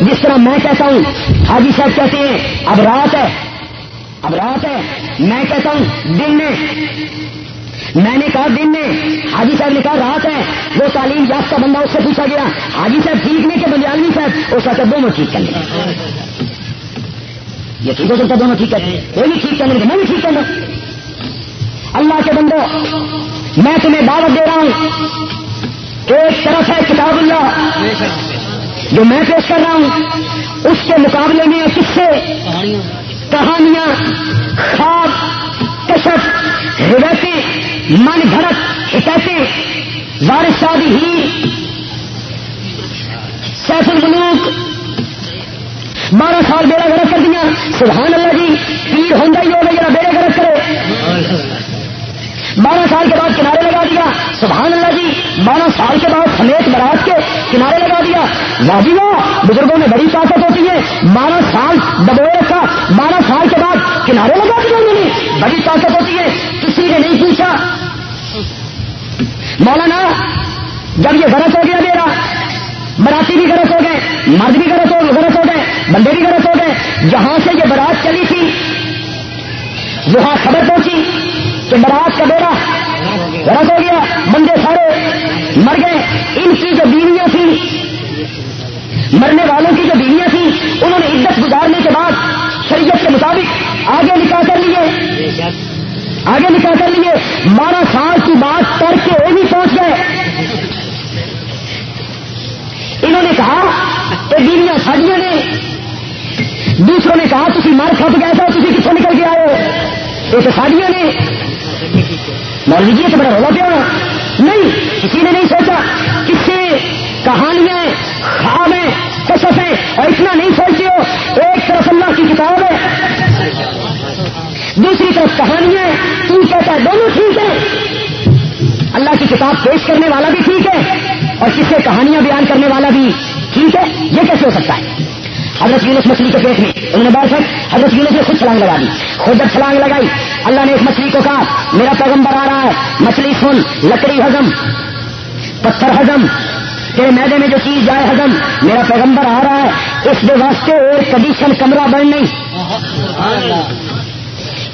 جس طرح میں کہتا ہوں، حاجی صاحب کہتے ہیں، اب رات ہے۔ اب رات ہے۔ میں کہتا ہوں، دن میں میں نے کہا، دن میں حاجی صاحب نے کہا، رات ہے۔ وہ تعلیم یافتہ بندہ اس سے پوچھا گیا، حاجی صاحب ٹھیک نہیں کہ صاحب؟ اس کا دونوں ٹھیک کر لیں۔ یہ ٹھیک ہو سکتا دونوں ٹھیک کریں کوئی نہیں ٹھیک کرنے میں بھی ٹھیک کرنا اللہ کے بندو، میں تمہیں دعوت دے رہا ہوں۔ ایک طرف ہے کتاب اللہ جو میں پیش کر رہا ہوں، اس کے مقابلے میں کس سے کہانیاں، خواب، کشف روایتی من گھڑت حکایتیں، وارث شادی ہی سیف الملوک، بارہ سال بیڑا گرد کر دیا۔ سبحان اللہ جی پیر ہوندا ہی ہوگا ذرا بیڑے گرد بارہ سال کے بعد کنارے لگا دیا۔ سبحان اللہ جی بارہ سال کے بعد سمیت برات کے کنارے لگا دیا۔ واجی واہ بزرگوں میں بڑی طاقت ہوتی ہے۔ بارہ سال دبوئے رکھا۔ بارہ سال کے بعد کنارے لگا دیا انہوں نے۔ بڑی طاقت ہوتی ہے۔ کسی نے نہیں پوچھا۔ مولانا، جب یہ غلط ہو گیا میرا، براتی بھی غلط ہو گئے، مرد بھی غلط ہو غلط ہو گئے، بندے بھی غلط ہو گئے۔ جہاں سے یہ برات چلی تھی وہاں خبر پہنچی کہ برات کا بیڑا غلط ہو گیا، بندے سارے مر گئے۔ ان کی جو بیویاں تھیں، مرنے والوں کی جو بیویاں تھیں، انہوں نے عزت گزارنے کے بعد شریعت کے مطابق آگے نکاح کر لیے۔ آگے نکاح کر لیے۔ بارہ سال کی بات کر کے وہ بھی پہنچ گئے۔ انہوں نے کہا کہ بیویاں ساڑیاں نے۔ دوسروں نے کہا تھی مار کھپ گیا تھا تھی کتوں نکل کے آئے ایک ساڑیاں نے مولوی جی تو بڑا رولا پیا نہیں، کسی نے نہیں سوچا. کس سے کہانیاں خواب ہیں کشف ہیں اور اتنا نہیں سوچتے ہو. ایک طرف اللہ کی کتاب ہے، دوسری طرف کہانیاں تو کہتا ہے، دونوں ٹھیک ہے اللہ کی کتاب پیش کرنے والا بھی ٹھیک ہے اور کس سے کہانیاں بیان کرنے والا بھی ٹھیک ہے. یہ کیسے ہو سکتا ہے؟ حضرت یونس مچھلی کے پیٹ میں انہوں نے بات ہے حضرت یونس نے خود چھلانگ لگا دی۔ خود جب چھلانگ لگائی، اللہ نے اس مچھلی کو کہا، میرا پیغمبر آ رہا ہے، مچھلی سن، لکڑی ہزم پتھر ہزم تیرے میدے میں جو چیز جائے ہزم میرا پیغمبر آ رہا ہے، اس کے واسطے ایئر کنڈیشن کمرہ بن نہیں۔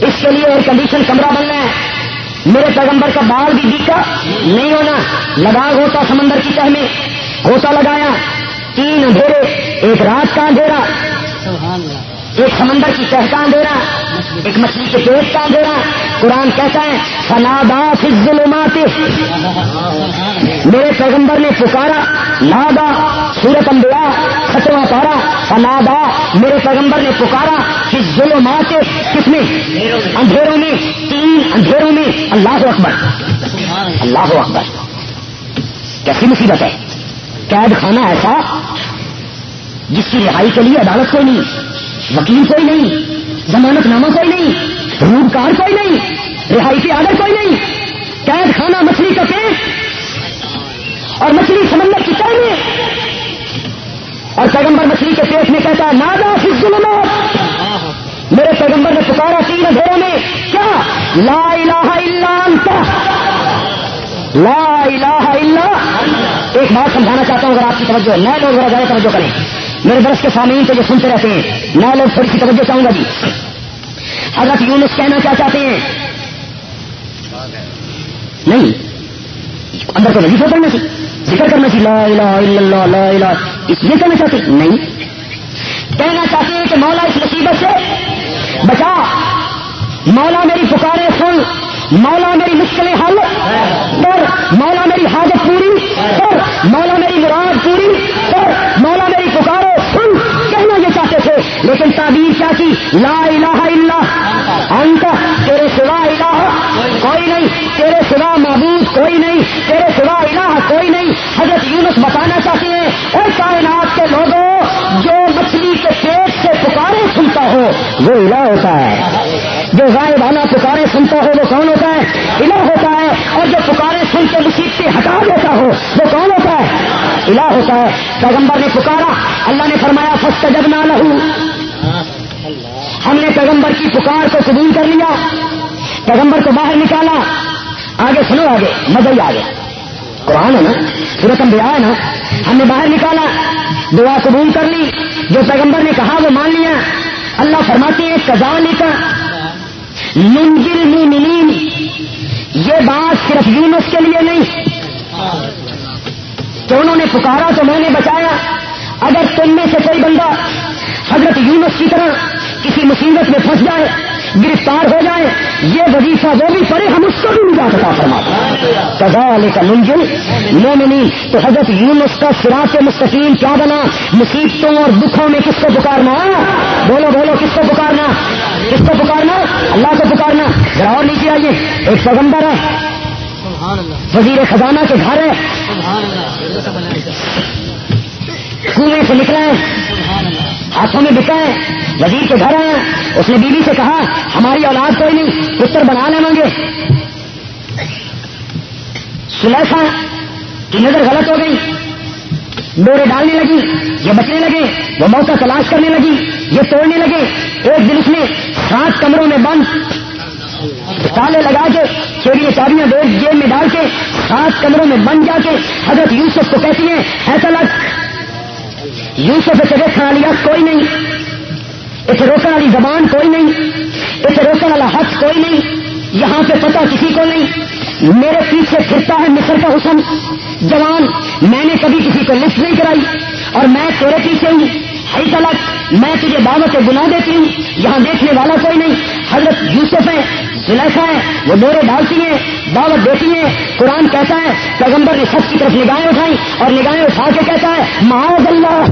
اس کے لیے ایئر کنڈیشن کمرہ بننا ہے۔ میرے پیغمبر کا بال بھی بیکا، نہیں ہونا۔ لگا ہوتا سمندر کی تہ میں، ہوتا لگایا۔ تین اندھیرے ایک رات کا اندھیرا ایک سمندر کی تہ کا اندھیرا ایک مچھلی کے پیٹ کا اندھیرا قرآن کہتا ہے فنادا ظلمات میرے پیغمبر نے پکارا نادا سورت انبیاء ستواں پارا فنادا میرے پیغمبر نے پکارا کہ ظلمات کس میں؟ اندھیروں میں۔ تین اندھیروں میں۔ اللہ اکبر۔ اللہ اکبر۔ کیسی مصیبت ہے؟ قید خانہ ایسا جس کی رہائی کے لیے عدالت کوئی نہیں، وکیل کوئی نہیں، ضمانت نامہ کوئی نہیں روپ کار کوئی نہیں، رہائی کی آدر کوئی نہیں۔ قید خانہ مچھلی کا پیٹ اور مچھلی سمندر کی چاہیے اور پیغمبر مچھلی کے پیٹ میں کہتا ہے، نادا ظلمات میرے پیغمبر نے پکارا تین گھروں میں، کیا؟ لا الہ الا انت. لا الہ الا ایک بات سمجھانا چاہتا ہوں، اگر آپ کی توجہ نئے لوگ ذرا زیادہ توجہ کریں۔ میرے برس کے سامعین تو جو سنتے رہتے ہیں نئے لوگ تھوڑی سی توجہ چاہوں گا جی۔ حضرت یونس کہنا کیا چاہتے ہیں؟ نہیں۔ اندر تو وظیفہ پڑھنا سی ذکر کرنا سی لا الہ الا اللہ، لا الہ۔ اس لیے کہنا چاہتے نہیں۔ کہنا چاہتے ہیں کہ مولا اس مصیبت سے بچا۔ مولا میری پکارے سن۔ مولا میری مشکلیں حل کر۔ مولا میری حاجت مولا میری مراد پوری کر مولا میری پکارو سن کہنا یہ چاہتے تھے، لیکن تعبیر کیا کی؟ لا الہ الا انت، تیرے سوا الہ کوئی نہیں، تیرے سوا معبود کوئی نہیں، تیرے سوا الہ کوئی نہیں۔ حضرت یونس بتانا چاہتے ہیں اور کائنات کے لوگوں، جو مچھلی کے پیٹ سے پکارے سنتا ہو، وہ الہ ہوتا ہے۔ جو غائبانہ پکارے سنتا ہو وہ کون ہوتا ہے الہ ہوتا ہے اور جو پکارے سن کے مصیبتیں ہٹا دیتا ہو وہ کون ہوتا ہے الہ ہوتا ہے۔ پیغمبر نے پکارا، اللہ نے فرمایا فسٹ جب نہ لہو ہم نے پیغمبر کی پکار کو قبول کر لیا۔ پیغمبر کو باہر نکالا۔ آگے سنو آگے، مزہ ہی آ گیا قرآن ہے نا سورت انبیاء ہے نا۔ ہم نے باہر نکالا، دعا قبول کر لی۔ جو پیغمبر نے کہا وہ مان لیا۔ اللہ فرماتے ہیں کزانی کا منجل مومنین یہ بات صرف یونس کے لیے نہیں۔ کہ انہوں نے پکارا تو میں نے بچایا۔ اگر تم میں سے کوئی بندہ حضرت یونس کی طرح کسی مصیبت میں پھنس جائے، گرفتار ہو جائے، یہ وظیفہ وہ بھی پڑے ہم اس کو بھی نجات عطا فرماتے علی کا منجل مومنی تو حضرت یونس کا سراط مستقیم کیا بنا؟ مصیبتوں اور دکھوں میں کس کو پکارنا؟ بولو بولو، کس کو پکارنا؟ کس کو پکارنا؟ اللہ کو پکارنا۔ ذرا اور نیچے آئیے۔ ایک پیغمبر ہے۔ وزیر خزانہ کے گھر ہے۔ کنویں سے نکلا ہے۔ ہاتھوں میں بکا ہے۔ وزیر کے گھر آیا اس نے بیوی سے کہا ہماری اولاد کوئی نہیں پتر بنا لیں گے۔ سلیخا کی نظر غلط ہو گئی۔ ڈورے ڈالنے لگی یہ بچنے لگے وہ موقع تلاش کرنے لگی یہ توڑنے لگے۔ ایک دن اس نے سات کمروں میں بند تالے لگا کے چوری چابیاں دو جیب میں ڈال کے سات کمروں میں بند جا کے حضرت یوسف کو کہتی ہیں، ایسا لگ، یوسف سے کھا لیا کوئی نہیں، اسے روکنے والی زبان کوئی نہیں، اسے روکنے والا حق کوئی نہیں، یہاں پہ پتہ کسی کو نہیں، میرے پیچھے پھرتا ہے مصر کا حسن، جوان، میں نے کبھی کسی کو لسٹ نہیں کرائی، اور میں تیرے پیچھے ہوں ہائی تلک میں تجھے دعوت گنا دیتی ہوں، یہاں دیکھنے والا کوئی نہیں، حضرت یوسف ہے سلیسا ہے، وہ ڈورے ڈالتی ہیں، دعوت دیتی ہیں، قرآن کہتا ہے، پیغمبر نے سب کی طرف نگاہیں اٹھائی اور نگاہیں اٹھا کے کہتا ہے، معاذ اللہ۔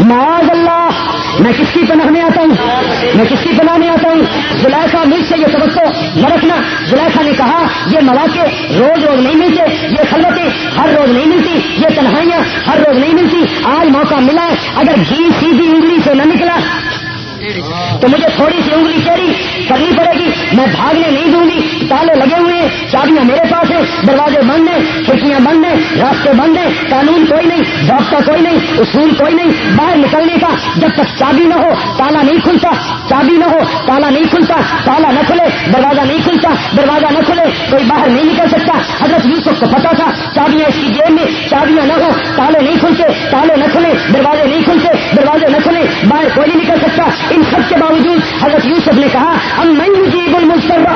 معاذ اللہ۔ میں کس کی پناہ میں آتا ہوں؟ میں کس کی پناہ میں آتا ہوں؟ زلیخا مجھ سے یہ توقع نہ رکھنا۔ زلیخا نے کہا، یہ مواقع روز روز نہیں ملتے، یہ خلوتیں ہر روز نہیں ملتی، یہ تنہائیاں ہر روز نہیں ملتی۔ آج موقع ملا اگر گھی سیدھی انگلی سے نہ نکلا تو مجھے تھوڑی سی انگلی چیری کرنی پڑے گی، میں بھاگنے نہیں دوں گی، تالے لگے ہوئے ہیں چابیاں میرے پاس ہیں، دروازے بند ہیں، کھڑکیاں بند ہیں، راستے بند ہیں، قانون کوئی نہیں، ڈاکٹر کوئی نہیں، اصول کوئی نہیں، باہر نکلنے کا جب تک چابی نہ ہو، تالا نہیں کھلتا، چابی نہ ہو، تالا نہیں کھلتا، تالا نہ کھلے، دروازہ نہیں کھلتا، دروازہ نہ کھلے، کوئی باہر نہیں نکل سکتا۔ حضرت یوسف کو پتا تھا، چابیاں اس کی جیب میں، چابیاں نہ ہو تالے نہیں کھلتے، تالے نہ کھلے، دروازے نہ کھلے باہر کوئی نہیں نکل سکتا ان سب کے باوجود حضرت یوسف نے کہا ہم میں جی مسترا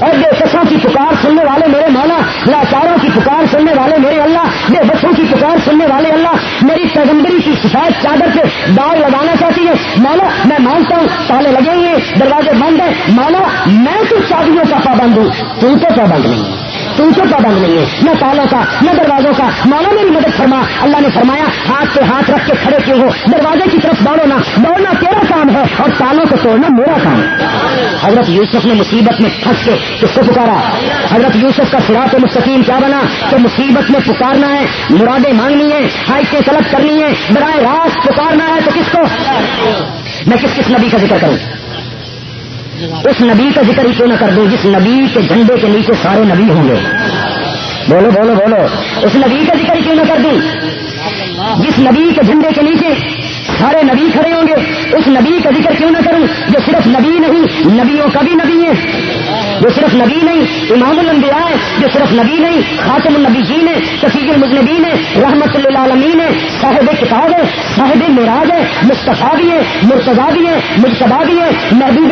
اور بے سسوں کی پکار سننے والے میرے مولا، لاچاروں کی پکار سننے والے میرے اللہ، بے بسوں کی پکار سننے والے اللہ، میری پیغمبری کی سفید چادر پہ داغ لگانا چاہتی ہے مولا، میں مانتا ہوں، تالے لگے ہوئے دروازے بند ہیں۔ مولا، میں تو چابیوں کا پابند ہوں تم تو پابند نہیں ہے تم کو پابند نہیں ہے۔ نہ تالوں کا، نہ دروازوں کا۔ مولا میری مدد فرما۔ اللہ نے فرمایا، ہاتھ پہ ہاتھ رکھ کے کھڑے کیوں ہو؟ دروازے کی طرف دوڑو نا دوڑنا تیرا کام ہے اور تالوں کو توڑنا میرا کام حضرت یوسف نے مصیبت میں پھنس کے کس کو پکارا؟ حضرت یوسف کا سراط مستقیم کیا بنا؟ کہ مصیبت میں پکارنا ہے، مرادیں مانگنی ہے ہائٹیں طلب کرنی ہے براہ راست پکارنا ہے تو کس کو؟ میں کس کس نبی کا ذکر کروں؟ اس نبی کا ذکر ہی کیوں نہ کر دوں؟ جس نبی کے جھنڈے کے نیچے سارے نبی ہوں گے۔ بولو بولو بولو۔ اس نبی کا ذکر ہی کیوں نہ کر دوں؟ جس نبی کے جھنڈے کے نیچے سارے نبی کھڑے ہوں گے، اس نبی کا ذکر کیوں نہ کروں؟ جو صرف نبی نہیں، نبیوں کا بھی نبی ہے۔ جو صرف نبی نہیں، امام الانبیاء ہے۔ جو صرف نبی نہیں، خاتم النبی جی نے شفیق المجنبین ہے، رحمت اللہ عالمین ہے۔ صاحب کتاب ہے، صاحب معراج ہے، مصطفیٰ بھی ہے مرتضا بھی ہے مجتبا بھی ہے، محبوب بھی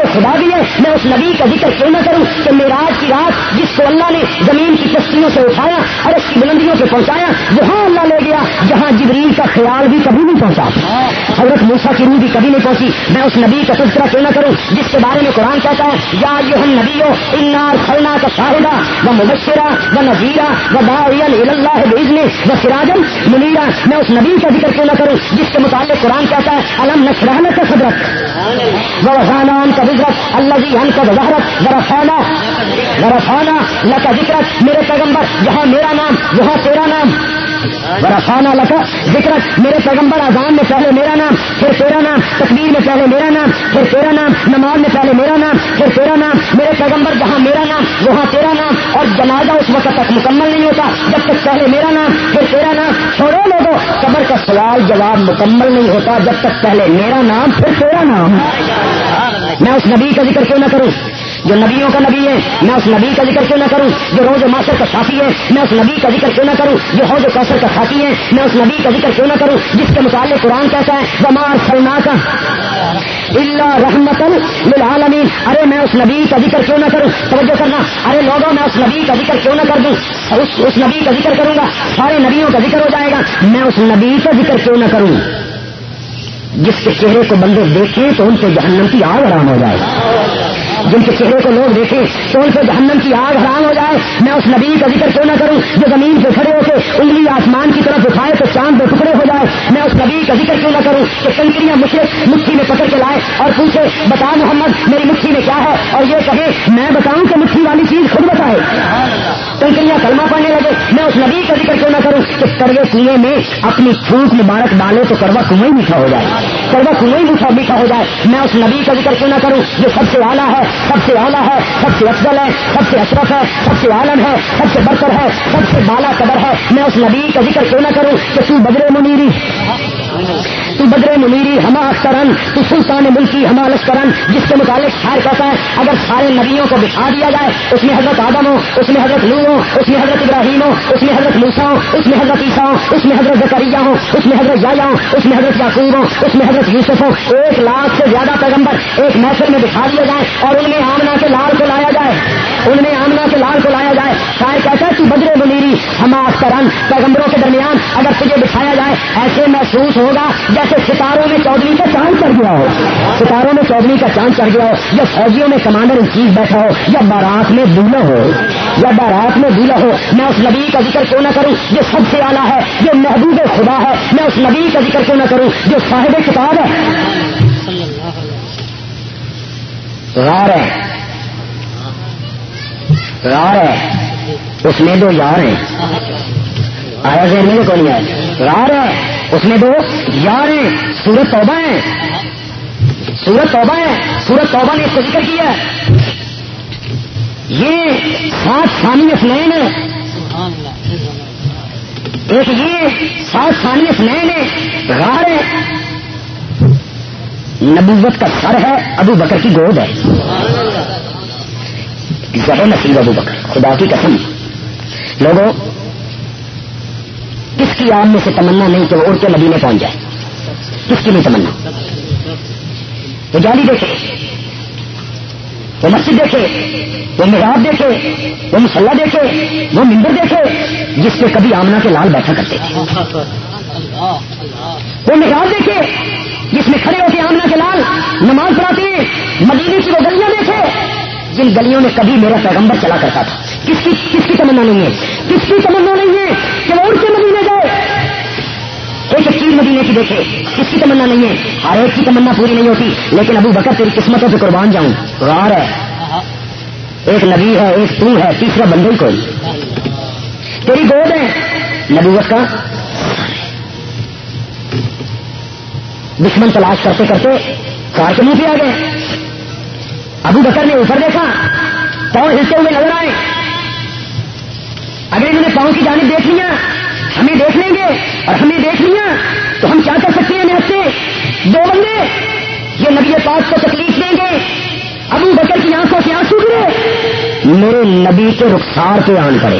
میں اس نبی کا ذکر کیوں نہ کروں کہ معراج کی رات جس کو اللہ نے زمین کی کشتیوں سے اٹھایا اور اس کی بلندیوں سے پہنچایا، وہاں اللہ لے گیا، جہاں جبریل کا خیال بھی کبھی نہیں پہنچا۔ حضرت موسا کی روح بھی کبھی نہیں پہنچی۔ میں اس نبی کا تذکرہ کیوں نہ کروں، جس کے بارے میں قرآن کہتا ہے، یا یہ ہم نبی ہو انار خلنا کا شاہدہ و مبشرہ و نذیرہ و داعین اللہ بزن و سراجم منیرا میں اس نبی کا ذکر کیوں نہ کروں، جس کے متعلق قرآن کہتا ہے علم نشرحن کا صدرت ذرا وحانان کا بزرت اللہ جی ہم کا وزارت، ذرا خانہ ذرا خانہ اللہ کا ذکر، میرے پیغمبر، یہاں میرا نام، یہاں تیرا نام۔ برفانہ لکا ذکر میرے پیغمبر اذان میں پہلے میرا نام، پھر تیرا نام تقبیر میں پہلے میرا نام، پھر تیرا نام، نماز میں پہلے میرا نام، پھر تیرا نام۔ میرے پیغمبر جہاں میرا نام، وہاں تیرا نام۔ اور جنازہ اس وقت تک مکمل نہیں ہوتا جب تک پہلے میرا نام، پھر تیرا نام۔ چھوڑو لوگوں، قبر کا سوال جواب مکمل نہیں ہوتا جب تک پہلے میرا نام، پھر تیرا نام۔ میں اس نبی کا ذکر کیوں نہ کروں؟ جو نبیوں کا نبی ہے میں اس نبی کا ذکر کیوں نہ کروں؟ جو روز ماسر کا ساتھی ہے میں اس نبی کا ذکر کیوں نہ کروں؟ جو حوض کوثر کا ساتھی ہے میں اس نبی کا ذکر کیوں نہ کروں؟ جس کے متعلق قرآن کہتا ہے بمار سلنا کا اللہ رحمت للعالمین ارے میں اس نبی کا ذکر کیوں نہ کروں؟ توجہ کرنا۔ ارے لوگوں میں اس نبی کا ذکر کیوں نہ کر دوں؟ اس, اس نبی کا ذکر کروں گا سارے نبیوں کا ذکر ہو جائے گا۔ میں اس نبی کا ذکر کیوں نہ کروں؟ جس کے چہرے کو بندے دیکھیں تو ان سے جہنم کی آگ آرام ہو جائے۔ جن کے چہرے کو لوگ دیکھیں تو ان سے جہنم کی آگ حرام ہو جائے؟ میں اس نبی کا ذکر کیوں نہ کروں؟ جو زمین سے کھڑے ہو کے انگلی آسمان کی طرف اٹھائے تو چاند میں ٹکڑے ہو جائے۔ میں اس نبی کا ذکر کیوں نہ کروں کہ کنکریاں مشرق مٹھی میں پکڑ کے لائے اور پوچھے، بتا محمد، میری مٹھی میں کیا ہے؟ اور یہ کہے، میں بتاؤں کہ مٹھی والی چیز خود بتائے۔ کنکریاں کلمہ پڑنے لگے۔ میں اس نبی کا ذکر کیوں نہ کروں کہ کروے کنویں میں اپنی تھوک مبارک ڈالے تو کروا کنویں میٹھا ہو جائے۔ کروا کنویں میٹھا میٹھا ہو جائے۔ میں اس نبی کا ذکر کیوں نہ کروں؟ جو سب سے اعلیٰ ہے سب سے اعلیٰ ہے، سب سے افضل ہے، سب سے اشرف ہے، سب سے عالم ہے، سب سے برتر ہے، سب سے بالا قدر ہے۔ میں اس نبی کا ذکر کیوں نہ کروں کہ تو بدرے منیری۔ تو بدرے منیری ہما اخترن، تو سلطان ملکی ہما لشکرن، جس کے متعلق شاعر کہتا ہے، اگر سارے نبیوں کو بٹھا دیا جائے، اس میں حضرت آدم ہو، اس میں حضرت لو ہو، اس میں حضرت ابراہیم ہو، اس میں حضرت موسا ہو، اس میں حضرت عیسا ہو، اس میں حضرت زکریہ ہو، اس میں حضرت جایا ہو، اس میں حضرت یعقوب ہو، اس میں حضرت یوسف ہو، ایک لاکھ سے زیادہ پیغمبر ایک محفل میں بٹھا دیا جائے اور ان میں آمنا کے لال کو لایا جائے، ان میں آمنا کے لال کو لایا جائے۔ شاید کہتا ہے کہ بدرے منیری ہما اخترن پیغمبروں کے درمیان اگر تجھے بٹھایا جائے، ایسے محسوس ہوگا جیسے ستاروں میں چودھری کا چاند چڑھ گیا ہو۔ ستاروں میں چودھری کا چاند چڑھ گیا ہو، یا فوجیوں میں کمانڈر ان چیز بیٹھا ہو، یا بارات میں دولہ ہو۔ یا بارات میں دولہ ہو، میں اس نبی کا ذکر کیوں نہ کروں؟ جو سب سے اعلیٰ ہے، جو محبوب خدا ہے، میں اس نبی کا ذکر کیوں نہ کروں؟ جو صاحب کتاب ہے۔ غار ہے۔ غار ہے۔ اس میں دو یار ہیں۔ آیا ذہن میں کون ہے غار ہے۔ اس میں دو یار ہیں۔ سورت توبہ ہے۔ سورت توبہ ہے۔ سورت توبہ نے اس کو ذکر کیا یہ سات سانی اسنین ہے ایک یہ سات سانی اسنین ہے غار ہے۔ نبوت کا سر ہے۔ ابو بکر کی گود ہے۔ زہر نصیب ابو بکر۔ خدا کی قسم۔ لوگوں، کس کی آم میں سے تمنا نہیں کہ وہ اڑ کے مدینے پہنچ جائے؟ کس کی نہیں تمنا؟ وہ جالی دیکھے، وہ مسجد دیکھے، وہ محراب دیکھے، وہ مسلح دیکھے، وہ ممبر دیکھے، جس پہ کبھی آمنا کے لال بیٹھا کرتے تھے۔ وہ محراب دیکھے، جس میں کھڑے ہو کے آمنا کے لال نماز پڑھاتے ہیں، مدینے کی وہ گلیاں دیکھے، جن گلیوں میں کبھی میرا پیغمبر چلا کرتا تھا۔ کس کی کس کی تمنا نہیں ہے۔ کس کی تمنا نہیں ہے کہ وہ ان کے مدینے جائے ایک چیز مدینے کی دیکھے کس کی تمنا نہیں ہے۔ ہر ایک کی تمنا پوری نہیں ہوتی، لیکن ابو بکر تیری قسمتوں سے قربان جاؤں۔ غار ہے۔ ایک نبی ہے، ایک تو ہے، تیسرا بندہ ہی کوئی۔ تیری گود ہے۔ نبوت کا دشمن تلاش کرتے کرتے کار کے منہ پہ آ گئے۔ ابو بکر نے اوپر دیکھا، پاؤں ہلتے ہوئے نظر آئے۔ اگر کی جانب دیکھ لیا۔ ہمیں دیکھ لیں گے اور ہمیں دیکھ لیا۔ تو ہم کیا کر سکتے ہیں محنت سے؟ دو بندے، یہ نبی پاک کو تکلیف دیں گے۔ ابو بکر کی آنکھوں سے آنسو گرے۔ میرے نبی کے رخسار پہ آن کرے۔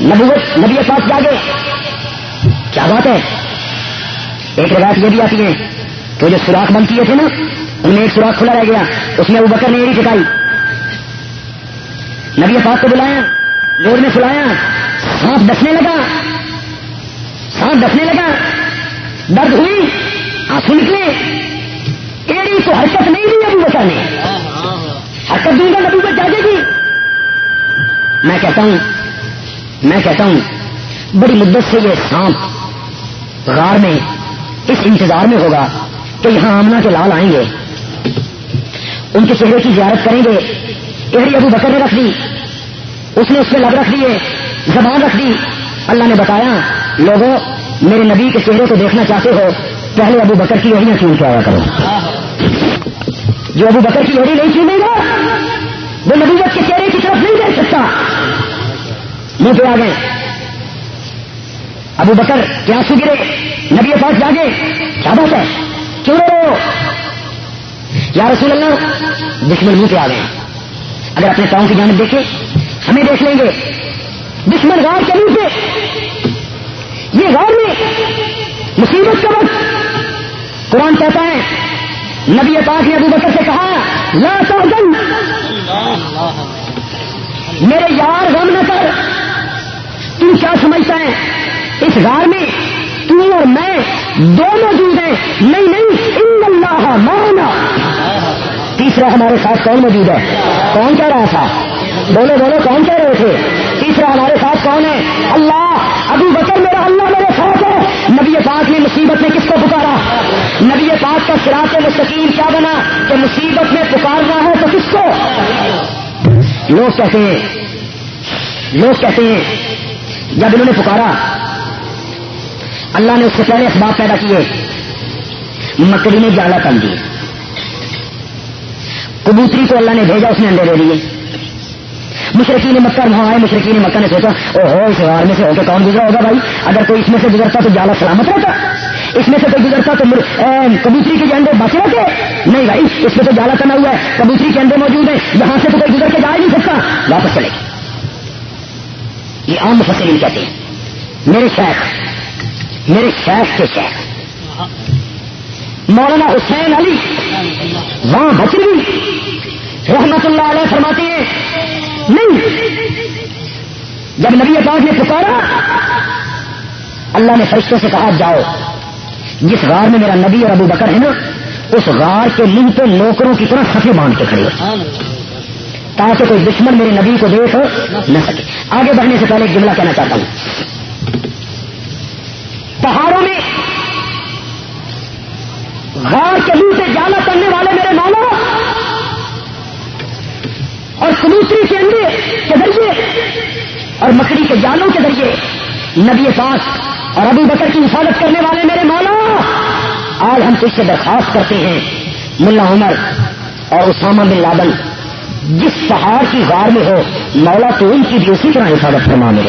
نبوت، نبی پاک جاگے۔ کیا بات ہے؟ ایک روایت یہ بھی آتی ہے کہ جو سوراخ بند کیے تھے نا، ان میں ایک سوراخ کھلا رہ گیا۔ اس میں ابو بکر نے ایڑی چکائی نبی پاک کو بلایا۔ لوڑ میں سلایا، سانپ ڈسنے لگا۔ سانپ ڈسنے لگا۔ درد ہوئی، آنسو نکلے۔ ایڑی تو حرکت نہیں دی ابو بکر نے۔ حرکت دوں گا نبی بچ جاگے گی۔ میں کہتا ہوں، میں کہتا ہوں، بڑی مدت سے یہ سانپ غار میں، اس انتظار میں ہوگا کہ یہاں آمنا کے لال آئیں گے۔ ان کے چہرے کی زیارت کریں گے۔ ایڑی ابو بکر نے رکھ دی۔ اس نے اس پہ لگ رکھ دیے زبان رکھ دی۔ اللہ نے بتایا، لوگوں، میرے نبی کے چہرے کو دیکھنا چاہتے ہو۔ پہلے ابو بکر کی یہی چون کے آیا کرو۔ جو ابو بکر کی یہی نہیں چنے گا وہ نبوت کے چہرے کی طرف نہیں دیکھ سکتا۔ منہ پہ آ گئے۔ ابو بکر کیا سو گرے۔ نبی پاس جاگے۔ کیا بات ہے؟ کیوں یا رسول اللہ، دشمن منہ پہ آ گئے۔ اگر اپنے پاؤں کی جانب دیکھیں ہمیں دیکھ لیں گے۔ دشمن غار کے منہ پہ یہ غار میں مصیبت کا وقت۔ قرآن کہتا ہے، نبی پاک نے ابو بکر سے کہا، لا تحزن۔ میرے یار، غم نہ کر۔ تم کیا سمجھتا ہے؟ اس غار میں تو اور میں دو موجود ہیں۔ نہیں نہیں، ان اللہ مانا۔ تیسرا ہمارے ساتھ کون موجود ہے؟ کون کہہ رہا تھا؟ بولو بولو، کون کہہ رہے تھے؟ تیسرا ہمارے ساتھ کون ہے؟ اللہ، ابو بکر میرا اللہ میرے ساتھ ہے۔ نبی پاک نے مصیبت میں کس کو پکارا؟ نبی پاک کا شراط مستقیم کیا بنا؟ کہ مصیبت میں پکارنا ہے تو کس کو؟ لوگ کہتے ہیں، لوگ کہتے ہیں، جب انہوں نے پکارا، اللہ نے اس سے پہلے اسباب پیدا کیے، مکڑی نے جالا کم دی کبوتری کو اللہ نے بھیجا، اس نے انڈے دے دیے۔ مشرقی نے مکہ وہاں آئے مشرقی نے مکہ نے سوچا او ہو اس غار میں سے ہو کے کون گزرا ہوگا بھائی؟ اگر کوئی اس میں سے گزرتا تو جالا سلامت رہتا۔ اس میں سے کوئی گزرتا تو کبوتری کے انڈے بچ رہتے نہیں بھائی، اس میں تو جالا تنا ہوا ہے۔ کبوتری کے انڈے موجود ہیں۔ یہاں سے تو کوئی گزر کے جا ہی نہیں سکتا۔ واپس چلے یہ عام فصل کہتے ہیں، میرے شیخ میرے شیخ کے شیخ۔ مولانا حسین علی وہاں بچ گئی رحمت اللہ علیہ فرماتے ہیں، نہیں۔ جب نبی پاک نے پکارا، اللہ نے فرشتوں سے کہا جاؤ۔ جس غار میں میرا نبی اور ابو بکر ہے نا، اس غار کے منہ پہ نوکروں کی طرح سفے باندھ کے کھڑے تاکہ کوئی دشمن میرے نبی کو دیکھ نہ سکے۔ آگے بڑھنے سے پہلے ایک جملہ کہنا چاہتا ہوں۔ پہاڑوں میں غار کے منہ سے جانا کرنے والے میرے مولا اور کبوتری کے انڈے کے ذریعے اور مکڑی کے جالوں کے ذریعے نبی پاک اور ابو بکر کی حفاظت کرنے والے میرے مولا آج ہم تجھ سے درخواست کرتے ہیں، ملا عمر اور اسامہ بن لادن جس پہاڑ کی غار میں ہو، مولا تو ان کی بھی اسی طرح حفاظت فرما میرے۔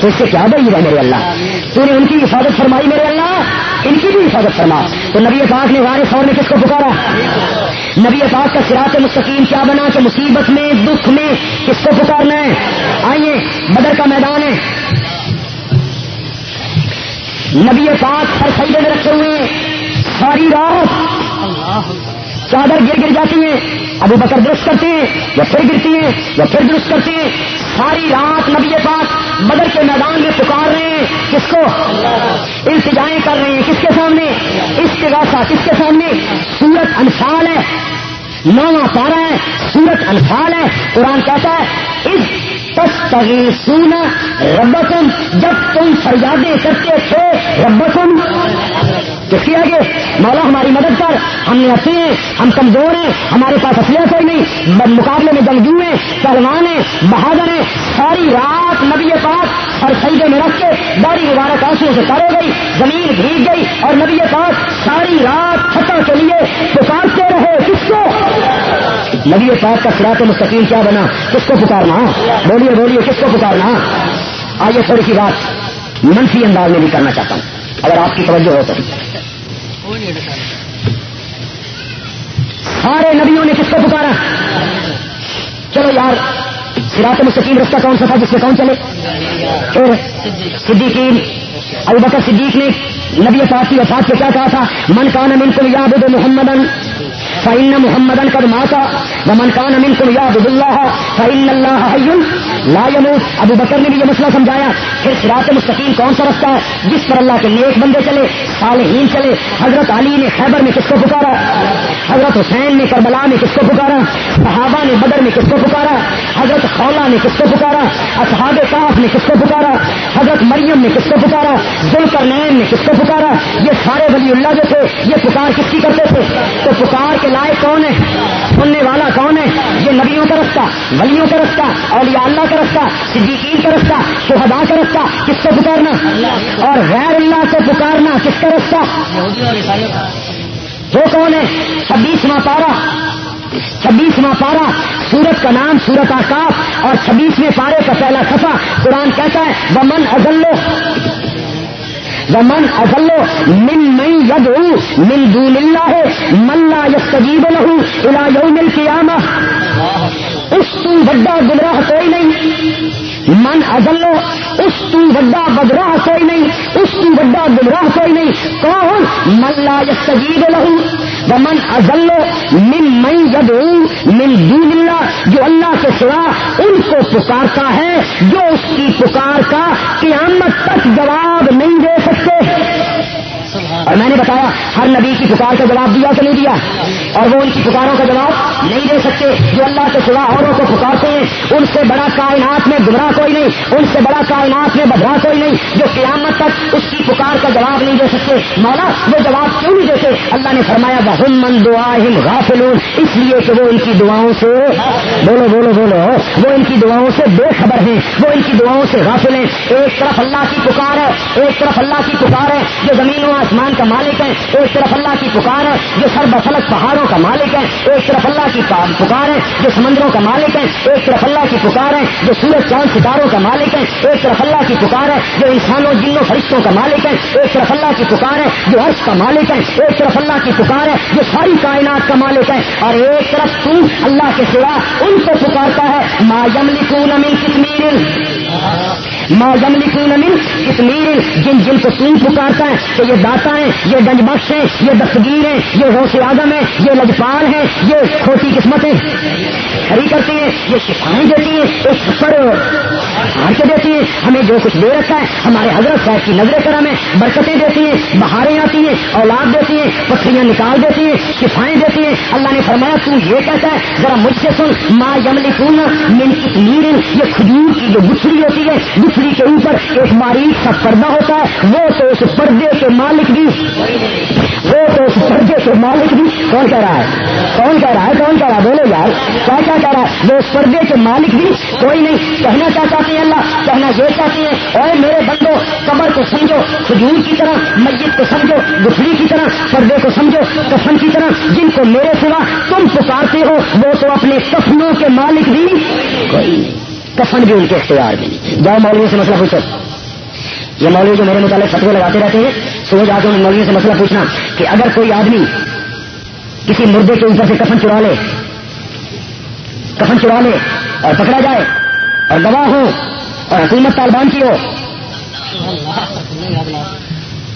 تو اس سے کیا بڑی ہے میرے اللہ؟ تو نے ان کی حفاظت فرمائی میرے اللہ؟ ان کی بھی حفاظت فرما۔ تو نبی پاک نے غار فور میں کس کو پکارا؟ نبی پاک کا سراط مستقیم کیا بنا کہ مصیبت میں، دکھ میں کس کو پکارنا ہے؟ آئیے، بدر کا میدان ہے۔ نبی پاک ہر سیدے میں رکھے ہوئے ساری رات چادر گر گر جاتی ہیں۔ ابو بکر درست کرتے ہیں یا پھر گرتی ہیں یا پھر درست کرتے ہیں۔ ساری رات بدر کے میدان میں پکار رہے ہیں، کس کو؟ التجائیں کر رہے ہیں، کس کے سامنے؟ استغاثہ کس کے سامنے؟ سورت انفال ہے، نواں پارا ہے، سورت انفال ہے، قرآن کہتا ہے اس سونا ربکم، جب تم فریادیں کرتے تھے ربکم، کس کی آگے؟ مولا ہماری مدد کر۔ ہم نے اچھے ہیں، ہم کمزور ہیں، ہمارے پاس اصلیت کوئی نہیں۔ مقابلے میں جنگجو ہیں، پہلوان ہیں، بہادر ہیں۔ ساری رات نبی پاک اور سیدے میں رکھ کے بڑی مبارک آنسو سے کرو گئی، زمین بھیگ گئی اور نبی پاک ساری رات فتح کے لیے پکارتے رہے۔ کس کو؟ نبی پاک کا سراط مستقیم کیا بنا؟ کس کو پکارنا؟ بولیے بولیے، کس کو پکارنا؟ آئیے تھوڑی سی بات منفی انداز میں بھی کرنا چاہتا ہوں، اگر آپ کی توجہ ہو تو۔ سارے نبیوں نے کس کو پکارا؟ چلو یار سراط مستقیم رستہ کون سا تھا جس سے کون چلے؟ صدیقین ابو بکر صدیق نے نبی پاک کی وفات سے کیا کہا تھا؟ من کان من کو یاد محمد فعن محمد کر ماتا ومن من کان امین کو یاد اللہ فعن اللہ لا یموت ابو بکر نے بھی یہ مسئلہ سمجھایا پھر سراط مستقیم کون سا رستہ ہے جس پر اللہ کے نیک بندے چلے صالحین چلے حضرت علی نے خیبر میں کس کو پکارا حضرت حسین نے کربلا میں کس کو پکارا صحابہ نے بدر میں کس کو پکارا حضرت خولا نے کس کو پکارا؟ اصحاب کاف نے کس کو پکارا؟ حضرت مریم نے کس کو پکارا؟ ذوالکر نین نے کس کو پکارا؟ یہ سارے ولی اللہ جو تھے، یہ پکار کس کی کرتے تھے؟ تو پکار کے لائق کون ہے سننے والا کون ہے؟ یہ نبیوں کا رستہ، ولیوں کا رستہ، اولیاء اللہ کا رستہ، صدیقین کا رستہ شہدا کا رستہ، کس کو پکارنا؟ اور غیر اللہ کو پکارنا کس کا رستہ؟ وہ کون ہے؟ چھبیسواں پارا۔ چھبیسواں پارا سورت کا نام سورت آکاف اور چھبیسویں پارے کا پہلا سفا قرآن کہتا ہے وہ من ازلو من ازلو من مئی ید من دون اللہ ہے ملا یس تجیب لہو الا یوم القیامہ اس تو بڑا گمراہ کوئی نہیں۔ من ازلو اس تو بڑا بدراہ کوئی نہیں۔ اس تو بڑا گمراہ کوئی نہیں۔ کون؟ ملا یس تجیب لہو ومن ازلو من مئی یدعون من دون اللہ، جو اللہ کے سوا ان کو پکارتا ہے، جو اس کی پکار کا قیامت تک جواب اور میں نے بتایا، ہر نبی کی پکار کا جواب دیا کہ نہیں دیا؟ اور وہ ان کی پکاروں کا جواب نہیں دے سکتے جو اللہ کے سوا اوروں کو پکارتے ہیں۔ ان سے بڑا کائنات میں گمراہ کوئی نہیں، ان سے بڑا کائنات میں بدرا کوئی نہیں جو قیامت تک اس کی پکار کا جواب نہیں دے سکتے۔ مولا، وہ جواب کیوں نہیں دیتے؟ اللہ نے فرمایا بہم من دعا غافلون۔ اس لیے کہ وہ ان کی دعاؤں سے بولو بولو بولو، وہ ان کی دعاؤں سے بے خبر ہیں، وہ ان کی دعاؤں سے غافل ہیں۔ ایک طرف اللہ کی پکار ہے، ایک طرف اللہ کی پکار ہے جو زمین و آسمان کا مالک ہے، ایک طرف اللہ کی پکار ہے، جو سر بفلک پہاڑوں کا مالک ہے، ایک طرف اللہ کی پکار ہے، جو سمندروں کا مالک ہے، ایک طرف اللہ کی پکار ہے، جو سورج چاند ستاروں کا مالک ہے، ایک طرف اللہ کی پکار ہے، جو انسانوں، جنوں، فرشتوں کا مالک ہے، ایک طرف اللہ کی پکار ہے، جو عرش کا مالک ہے، ایک طرف اللہ کی پکار ہے، جو ساری کائنات کا مالک ہے، اور ایک طرف تو اللہ کے سوا ان کو پکارتا ہے، ما یملکون من کشمیر ما یملکون من کشمیر جن جن کو تم پکارتا ہے کہ یہ داتا ہے یہ گنج بخش ہے یہ دستگیر ہے یہ ہوش آدم ہے یہ لجپال ہے یہ کھوٹی قسمتیں۔ کھڑی کرتی ہیں، یہ شفائیں دیتی ہیں، اس پر ہار کے دیتی ہیں۔ ہمیں جو کچھ دے رکھا ہے، ہمارے حضرت صاحب کی نظر کرم میں برکتیں دیتی ہیں، بہاریں آتی ہیں، اولاد دیتی ہیں، پتھریاں نکال دیتی ہیں، شفائیں دیتی ہیں۔ اللہ نے فرمایا، تو یہ کہتا ہے، ذرا مجھ سے سن، ماں یملی کون من یہ کھجور کی جو گچھڑی ہوتی ہے گچھڑی کے اوپر ایک باریک سا پردہ ہوتا ہے، وہ تو اس پردے کے مالک بھی، وہ تو اس پردے کے مالک بھی۔ کون کہہ رہا ہے؟ کون کہہ رہا ہے؟ کون کہہ رہا ہے؟ بولو یار، کیا کیا کہہ رہا ہے؟ وہ اس پردے کے مالک بھی، کوئی نہیں۔ کہنا کیا چاہتے ہیں اللہ؟ کہنا یہ چاہتے ہیں اور میرے بندو، قبر کو سمجھو، کھجور کی طرح، مسجد کو سمجھو گفری کی طرح، پردے کو سمجھو، کفن کی طرح۔ جن کو میرے سوا تم پکارتے ہو، وہ تو اپنے کفنوں کے مالک بھی۔ کوئی کفن بھی ان کے اختیار میں نہیں۔ جاؤ مولوی سے مسئلہ پوچھو۔ یہ مولوی جو میرے متعلق فتوے لگاتے رہتے ہیں سو جا کے ان مولوی سے مسئلہ پوچھنا کہ اگر کوئی آدمی کسی مردے کے اوپر سے کفن چڑا لے، کفن چڑا لے اور پکڑا جائے اور گواہ ہو اور حکومت طالبان کی ہو،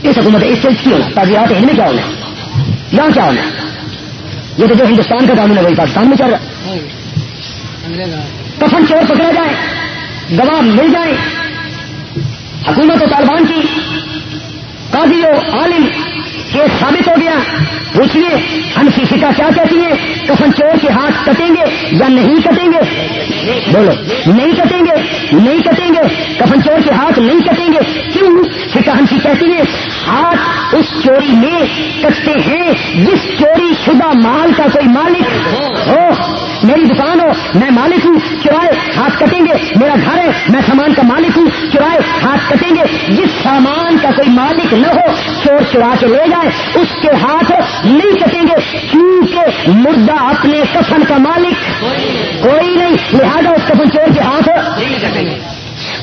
اس حکومت اس چیز کی ہونا تعزیات ان میں کیا ہونا یہاں کیا ہونا یہ تو جو ہندوستان کا قانون ہے، وہی پاکستان میں چل رہا کفن چور پکڑا جائے، گواہ مل جائے۔ حکومت و طالبان کی قاضی و عالم کیس ثابت ہو گیا۔ پوچھیے ہم سی فکا کیا کہتی ہیں کفن چور کے ہاتھ کٹیں گے یا نہیں کٹیں گے؟ بولو، نہیں کٹیں گے، نہیں کٹیں گے۔ کفن چور کے ہاتھ نہیں کٹیں گے۔ کیوں؟ فکا ہم سی کہتی ہیں ہاتھ اس چوری میں کٹتے ہیں جس چوری شدہ مال کا کوئی مالک ہو۔ میری دکان ہو میں مالک ہوں چرائے ہاتھ کٹیں گے میرا گھر ہے میں سامان کا مالک ہوں چرائے ہاتھ کٹیں گے۔ جس سامان کا کوئی مالک نہ ہو چور چرا کے لے جائے اس کے ہاتھ نہیں کٹیں گے کیونکہ مردہ اپنے کفن کا مالک کوئی نہیں۔ لہٰذا اس کفن چور کے ہاتھ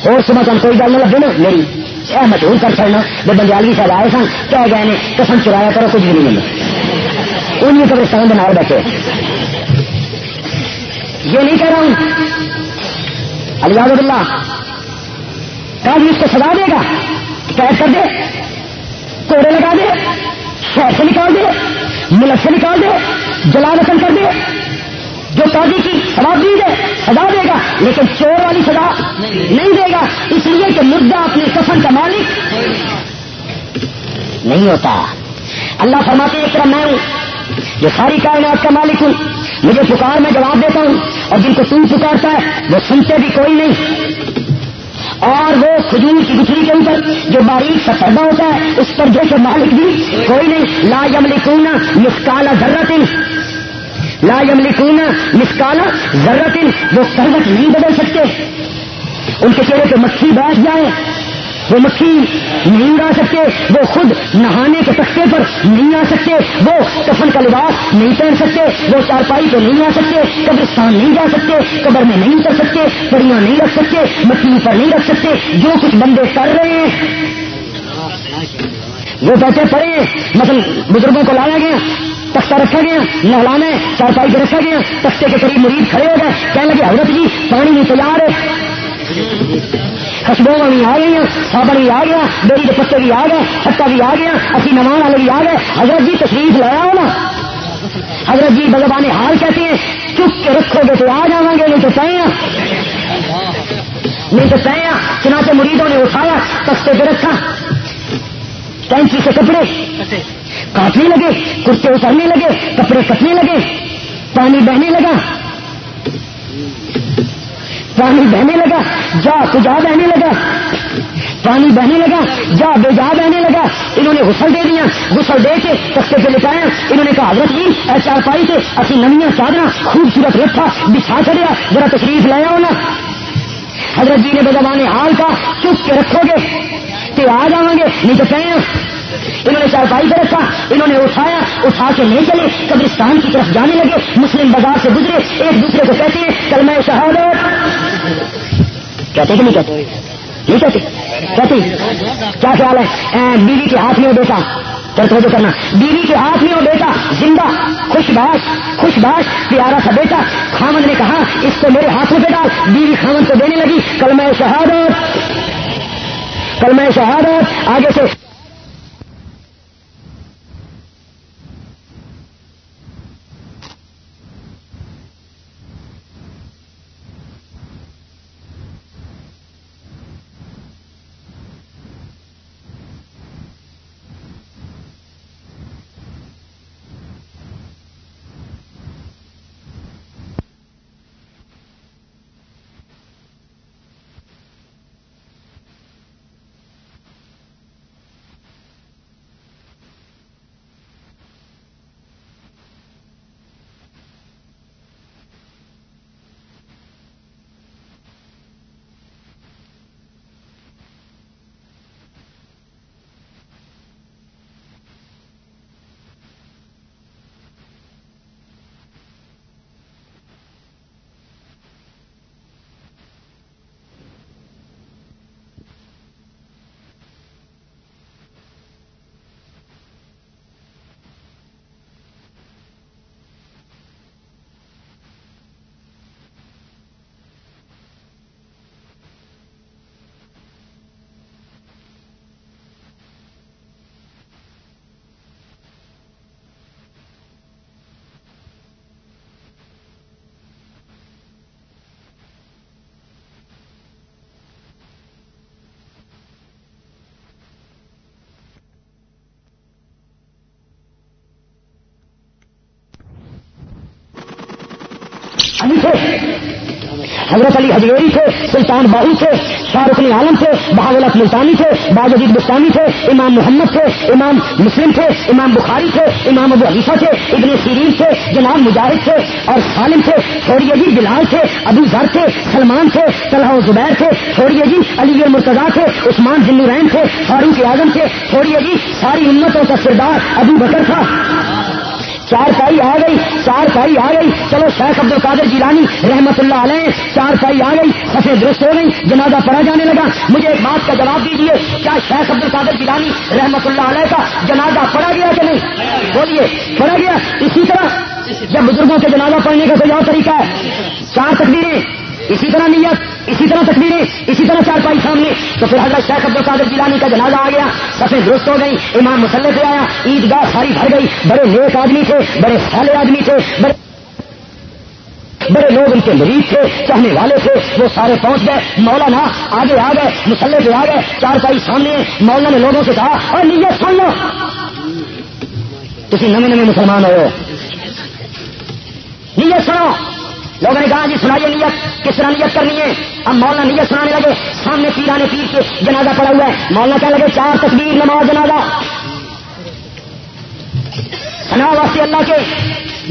اور سما کوئی گل نہ لگے نا میری مشہور کر سکنا میں بنجالوی صاحب آئے سن کہہ گئے نے کفن چرایا کرو کچھ بھی نہیں ملتا ان قبرستان نال بیٹھے۔ یہ نہیں کہہ رہا ہوں۔ اللہ اللہ کل جی اس کو سزا دے گا؟ قید کر دے، کوڑے لگا دے شہر سے نکال دے ملک سے نکال دے، جلا وطن کر دے۔ جو قاضی کی سزا دی دے سزا دے گا، لیکن چور والی سزا نہیں دے گا۔ اس لیے کہ مردہ اپنے کفن کا مالک نہیں ہوتا۔ اللہ فرماتے ایک طرح میں ہوں۔ جو ساری کائنات کا مالک ہوں۔ مجھے پکار میں جواب دیتا ہوں۔ اور جن کو تم پکارتا ہے، وہ سنتے بھی کوئی نہیں۔ اور وہ کھجور کی گچری کے اوپر جو باریک سا پردہ ہوتا ہے، اس پر جو مالک بھی کوئی نہیں۔ لا یملی کونا مسکالا ذرتن۔ لا یملی کونا مسکالا ذرتن۔ وہ کروٹ نہیں بدل سکتے۔ ان کے چہرے پہ مکھی بیٹھ جائے۔ وہ مکھی نہیں اڑا سکتے، وہ خود نہانے کے تختے پر نہیں آ سکتے، وہ کفن کا لباس نہیں پہن سکتے، وہ چارپائی پہ نہیں آ سکتے، قبرستان نہیں جا سکتے، قبر میں نہیں اتر سکتے پڑیاں نہیں رکھ سکتے مچھلی پر نہیں رکھ سکتے، جو کچھ بندے کر رہے ہیں۔ وہ کہتے پڑے مثلا بزرگوں کو لایا گیا تختہ رکھا گیا نہلانے چارپائی پہ رکھا گیا تختے کے قریب مریض کھڑے ہو گئے، کہنے لگے، حضرت جی پانی میں تیار ہے۔ خشبوں بھی آ گئی صابن بھی آ گیا ڈیری کے پتے بھی آ گئے ہٹا بھی آ گیا، اسی نمان والے بھی آ گئے۔ حضرت جی تشریف لایا ہو نا۔ حضرت جی بلبان حال کہتے ہیں، چپ کے رکھو گے تو آ جاؤں گے، نہیں تو پہ نہیں تو پہ چنانچہ مریدوں نے اٹھایا، تختے پہ رکھا، کینچی سے کپڑے۔ کاٹنے لگے، کرتے اترنے لگے، کپڑے کٹنے لگے، پانی بہنے لگا۔ پانی بہنے لگا، جا کجا بہنے لگا۔ پانی بہنے لگا، جا بے جا بہنے لگا۔ انہوں نے غسل دے دیا، غسل دے کے تختے پہ لٹایا۔ انہوں نے کہا، حضرت جی ایسا پائی سے اسی نمیاں چادر خوبصورت رکھا بچھا چڑیا ذرا تشریف لایا ہونا حضرت جی نے بزبان حال کا چپ کے رکھو گے تو آ جاؤں گے، نہیں تو کہیں۔ انہوں نے چارپائی پہ رکھا، انہوں نے اٹھایا، اٹھا کے نہیں چلے، قبرستان کی طرف جانے لگے، مسلم بازار سے گزرے، ایک دوسرے کو کہتے ہیں کل میں شہادت۔ کہتے کہ نہیں کہتے؟ نہیں کہتے؟ کہتے؟ کیا خیال ہے؟ بیوی کے ہاتھ میں بیٹا توجہ کرنا۔ بیوی کے ہاتھ میں بیٹا، زندہ، خوش باش خوش باش، پیارا سا بیٹا۔ خامد نے کہا، اس کو میرے ہاتھوں پہ ڈال۔ بیوی خامد کو دینے لگی کل میں شہادت۔ کل میں شہادت، آگے سے علی تھے۔ حضرت علی حجویری تھے، سلطان باہو تھے، شاہ رخ عالم تھے بہاولت ملتانی تھے باجید بستانی تھے، امام محمد تھے، امام مسلم تھے، امام بخاری تھے، امام ابو حیفہ تھے، ابن سیرین تھے، جناب مجاہد تھے اور سالم تھے تھوڑی جی بلال تھے، ابو ذر تھے، سلمان تھے، طلحہ زبیر تھے تھوڑی جی علی مرتضا تھے، عثمان ذنورین تھے، فاروق اعظم تھے تھوڑی جی ساری امتوں کا سردار ابو بکر تھا۔ چار پائی آ گئی، چار پائی آ گئی۔ چلو شیخ عبد القادر جیلانی رحمت اللہ علیہ، چار پائی آ گئی، سفید درست ہو گئی، جنازہ پڑھا جانے لگا۔ مجھے ایک بات کا جواب دیجیے کیا شیخ عبد القادر جیلانی رحمت اللہ علیہ کا جنازہ پڑھا گیا کہ نہیں؟ بولیے، پڑھا گیا۔ اسی طرح، جب بزرگوں کے جنازہ پڑھنے کا کوئی اور طریقہ ہے، چار تقدیریں اسی طرح نیت، اسی طرح تصویریں اسی طرح چار پائی سامنے۔ تو پھر حضرت شیخ عبد القادر جیلانی کا جنازہ آ گیا، سفے درست ہو گئی امام مسلح پہ آیا عید گاہ ساری بھر گئی۔ بڑے نیک آدمی تھے، بڑے سالے آدمی تھے، بڑے بڑے لوگ ان کے مریض تھے، چاہنے والے تھے، وہ سارے پہنچ گئے۔ مولانا آگے آ گئے، مسلح پہ آ گئے چار پائی سامنے۔ مولانا نے لوگوں سے کہا، اور نیت سن لو۔ کسی نئے نئے مسلمان ہو۔ نیت سنو۔ لوگوں نے کہا جی سنائیے نیت، کس طرح نیت کرنی ہے؟ اب مولانا نیت سنانے لگے، سامنے پیرانے پیر کے جنازہ پڑا ہوا ہے۔ مولانا کہنے لگے، چار تصویر نماز جنازہ۔ سنا واسطے اللہ کے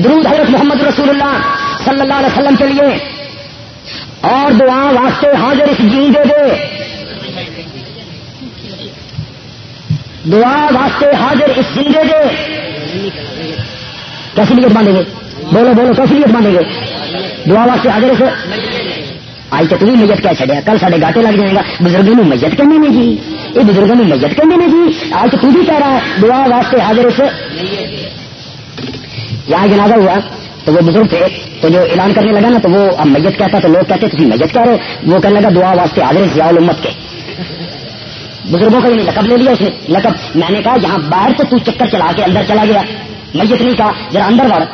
درود حضرت محمد رسول اللہ صلی اللہ علیہ وسلم کے لیے۔ اور دعا واسطے حاضر اس جین دے دے دعا واسطے حاضر اس زندے دے کیسی نیت باندھیں گے؟ بولو بولو، کیسی نیت باندھیں گے؟ دعا واسطے حاضر سے آج تو تمہیں میت کیا چڑیا کل سارے گاٹے لگ جائے گا۔ بزرگوں میں میت کہنے میں جی۔ یہ بزرگوں میں میت کہنے میں جی۔ آج تو بھی کہہ رہا ہے۔ دعا واسطے حاضر سے یہاں جنازہ ہوا تو وہ بزرگ تھے۔ تو جو اعلان کرنے لگا نا تو وہ اب میت کہتا تو لوگ کہتے تھی میت کہہ رہے وہ کہنے لگا دعا واسطے حاضر ضیاء امت کے۔ بزرگوں کا لقب لے لیا اس نے۔ لقب میں نے کہا یہاں باہر تو چکر چلا کے اندر چلا گیا۔ میت نہیں کہا، ذرا اندر بڑھ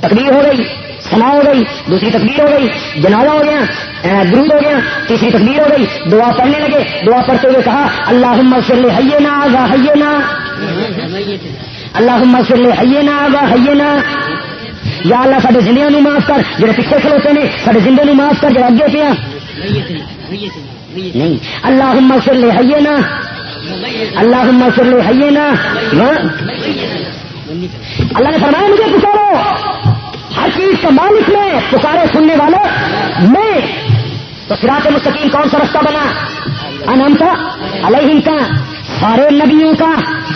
تقریر ہو گئی۔ سما ہو گئی، دوسری تقریر ہو گئی، جنازہ ہو گیا درود ہو گیا، تیسری تقریر ہو گئی، دعا پڑھنے لگے، دعا پڑھتے ہوئے کہا اللہ مسل ہے نا آگا ہے نا اللہ مسل ہے نا آگا ہے نا یا اللہ سارے زندے نو معاف کر، جڑے پیچھے کھلوتے ہیں سارے زندے نو معاف کر، جڑے اگے پیا۔ نہیں اللہ مسل ہے نا اللہ مسل ہے نا ہاں؟ اللہ نے فرمایا، مجھے پکارو۔ ہر چیز کا مالک میں پکارے سننے والے میں تو سراط مستقیم کون سا رستہ بنا؟ انم کا علیہ کا، سارے نبیوں کا۔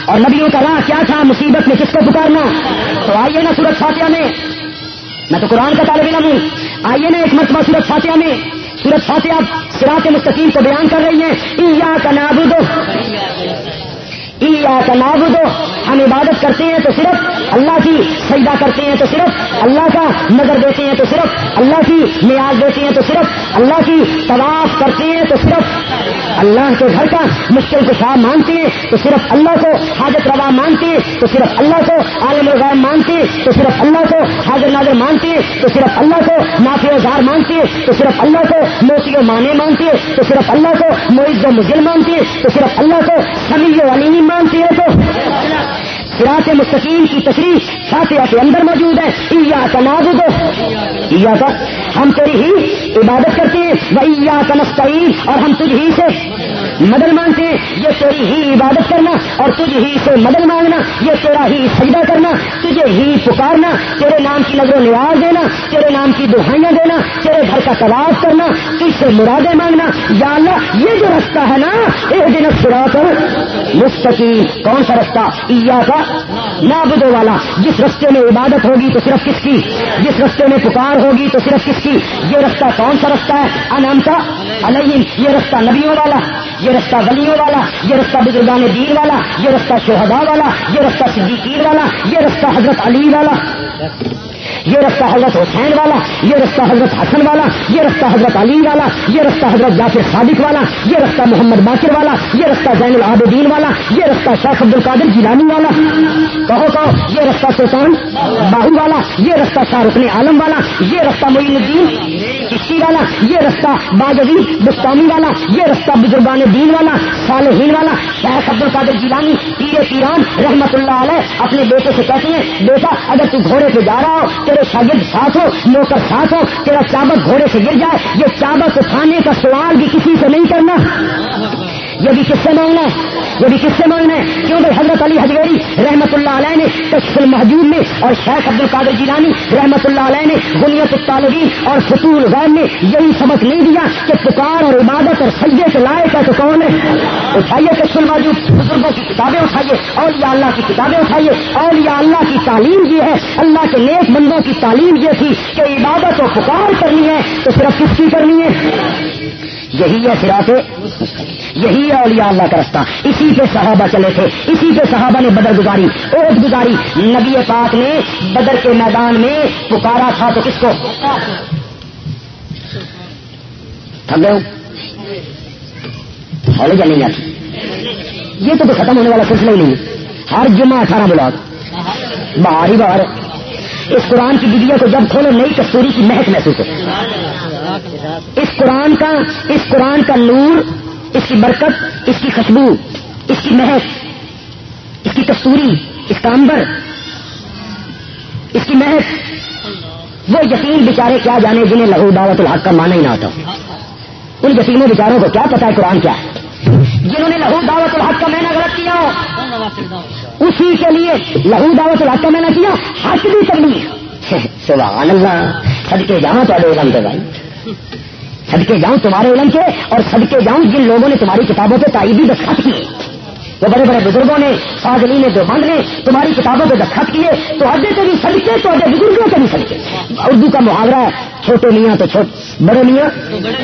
اور نبیوں کا راہ کیا تھا؟ مصیبت میں کس کو پکارنا؟ تو آئیے نا سورت فاتحہ میں۔ میں تو قرآن کا طالب علم ہوں۔ آئیے نا ایک مرتبہ سورت فاتحہ میں۔ سورت فاتحہ سراط مستقیم کو بیان کر رہی ہیں کا نابود کا نابود ہم عبادت کرتے ہیں تو صرف اللہ کی سجدہ کرتے ہیں تو صرف اللہ کا نظر دیتے ہیں تو صرف اللہ کی نیاز دیتے ہیں تو صرف اللہ کی طواف کرتے ہیں تو صرف اللہ کے گھر کا مشکل کشا مانتے ہیں تو صرف اللہ کو حاجت روا مانتے ہیں تو صرف اللہ کو عالم الغیب مانتے ہیں تو صرف اللہ کو حاضر ناظر مانتے ہیں تو صرف اللہ کو نافی وزار مانتے ہیں تو صرف اللہ کو موسی و مانے مانتے ہیں تو صرف اللہ کو معیز و مزل مانتے ہیں تو صرف اللہ کو سمی و علیم مانتے ہیں تو سراط مستقیم کی تشریح فاتحہ کے اندر موجود ہے۔ ایا کا نابود ایا کا ہم تیری ہی عبادت کرتے ہیں۔ وہ کا مستعین اور ہم تجھ ہی سے مدد مانگتے ہیں، یہ تیری ہی عبادت کرنا اور تجھ ہی سے مدد مانگنا، یہ تیرا ہی سجدہ کرنا، تجھے ہی پکارنا، تیرے نام کی نظر و نواز دینا، تیرے نام کی دہائیاں دینا، تیرے گھر کا تلاش کرنا، تجھ سے مرادیں مانگنا۔ یا اللہ، یہ جو رستہ ہے نا ایک دن سرا کر مستقیم کون سا رستہ؟ ایا کا نابدو والا۔ جس رستے میں عبادت ہوگی تو صرف کس کی؟ جس رستے میں پکار ہوگی تو صرف کس کی؟ یہ رستہ کون سا رستہ ہے؟ انام کا علیم یہ رستہ نبیوں والا۔ یہ رستہ ولیوں والا یہ رستہ بزرگان دین والا یہ رستہ شہدا والا یہ رستہ صدیقین والا یہ رستہ حضرت علی والا یہ رستہ حضرت حسین والا یہ رستہ حضرت حسن والا یہ رستہ حضرت علی والا یہ رستہ حضرت جعفر صادق والا یہ رستہ محمد باقر والا یہ رستہ زین العابدین والا یہ رستہ شیخ عبد القادر جیلانی والا کہو کہو یہ رستہ سلطان باہو والا یہ رستہ شاہ رخن عالم والا یہ رستہ معین الدین کشتی والا یہ رستہ باجی بستانی والا یہ رستہ بزرگان دین والا، صالحین والا شیخ عبد القادر جیلانی، پیر پیران، رحمت اللہ علیہ، اپنے بیٹے سے کہتے ہیں، بیٹا، اگر تو گھوڑے پہ جا رہا ہو، تیرے شاگرد ساتھ ہو، نوکر ساتھ ہو، تیرا چابک گھوڑے سے گر جائے، یہ چابک اٹھانے کا سوال بھی کسی سے نہیں کرنا. یہ بھی کس سے مانگنا ہے؟ یہ بھی کس سے مانگنا ہے؟ کیونکہ حضرت علی حجویری رحمت اللہ علیہ نے کشف المحجوب میں اور شیخ عبد القادر جیلانی رحمت اللہ علیہ نے بنیت الطالبین اور فطول غیر نے یہی سبق نہیں دیا کہ پکار اور عبادت اور سجدے کے لائق ہے تو کون ہے؟ اٹھائیے کشف المحجوب بزرگوں کی کتابیں اٹھائیے، اولیاء اللہ کی کتابیں اٹھائیے۔ اولیاء اللہ کی تعلیم یہ ہے، اللہ کے نیک بندوں کی تعلیم یہ تھی کہ عبادت و پکار کرنی ہے تو صرف کس کی کرنی ہے؟ یہی ہے سراط یہی ہے اولیاء اللہ کا رستہ۔ اسی پہ صحابہ چلے تھے۔ اسی پہ صحابہ نے بدر گزاری اوٹ گزاری۔ نبی پاک نے بدر کے میدان میں پکارا تھا تو کس کو؟ تھک گئے نہیں آتی یہ تو ختم ہونے والا سلسلہ ہی نہیں ہر جمعہ اٹھارہ بلاک باہر ہی باہر اس قرآن کی ڈگیا کو جب کھولو، نئی کستوری کی مہک محسوس ہو۔ اس قرآن کا، اس قرآن کا نور اس کی برکت، اس کی خوشبو، اس کی مہک اس کی کستوری، اس کا امبر اس کی مہک وہ یقین بےچارے کیا جانے جنہیں لہو دعوت الحق کا مانا ہی نہ ہوتا ان یقینوں بیچاروں کو کیا پتا ہے قرآن کیا ہے؟ جنہوں نے لہو دعوت الحق کا محنت غلط کیا ہو۔ اسی کے لیے لہو دعوت الحق کا محنت کیا؟ حق بھی کرنی سبحان اللہ سد کے جانا تو بھائی۔ صدقے جاؤں تمہارے علم کے اور صدقے جاؤں جن لوگوں نے تمہاری کتابوں پہ تائیدی دستخط کی۔ وہ بڑے بڑے بزرگوں نے فاضلی نے نے تمہاری کتابوں پہ دستخط کیے، تو ادے تو بھی سڑکے تو ادے بزرگوں کے بھی سڑکے اردو کا محاورہ ہے، چھوٹے میاں تو بڑے میاں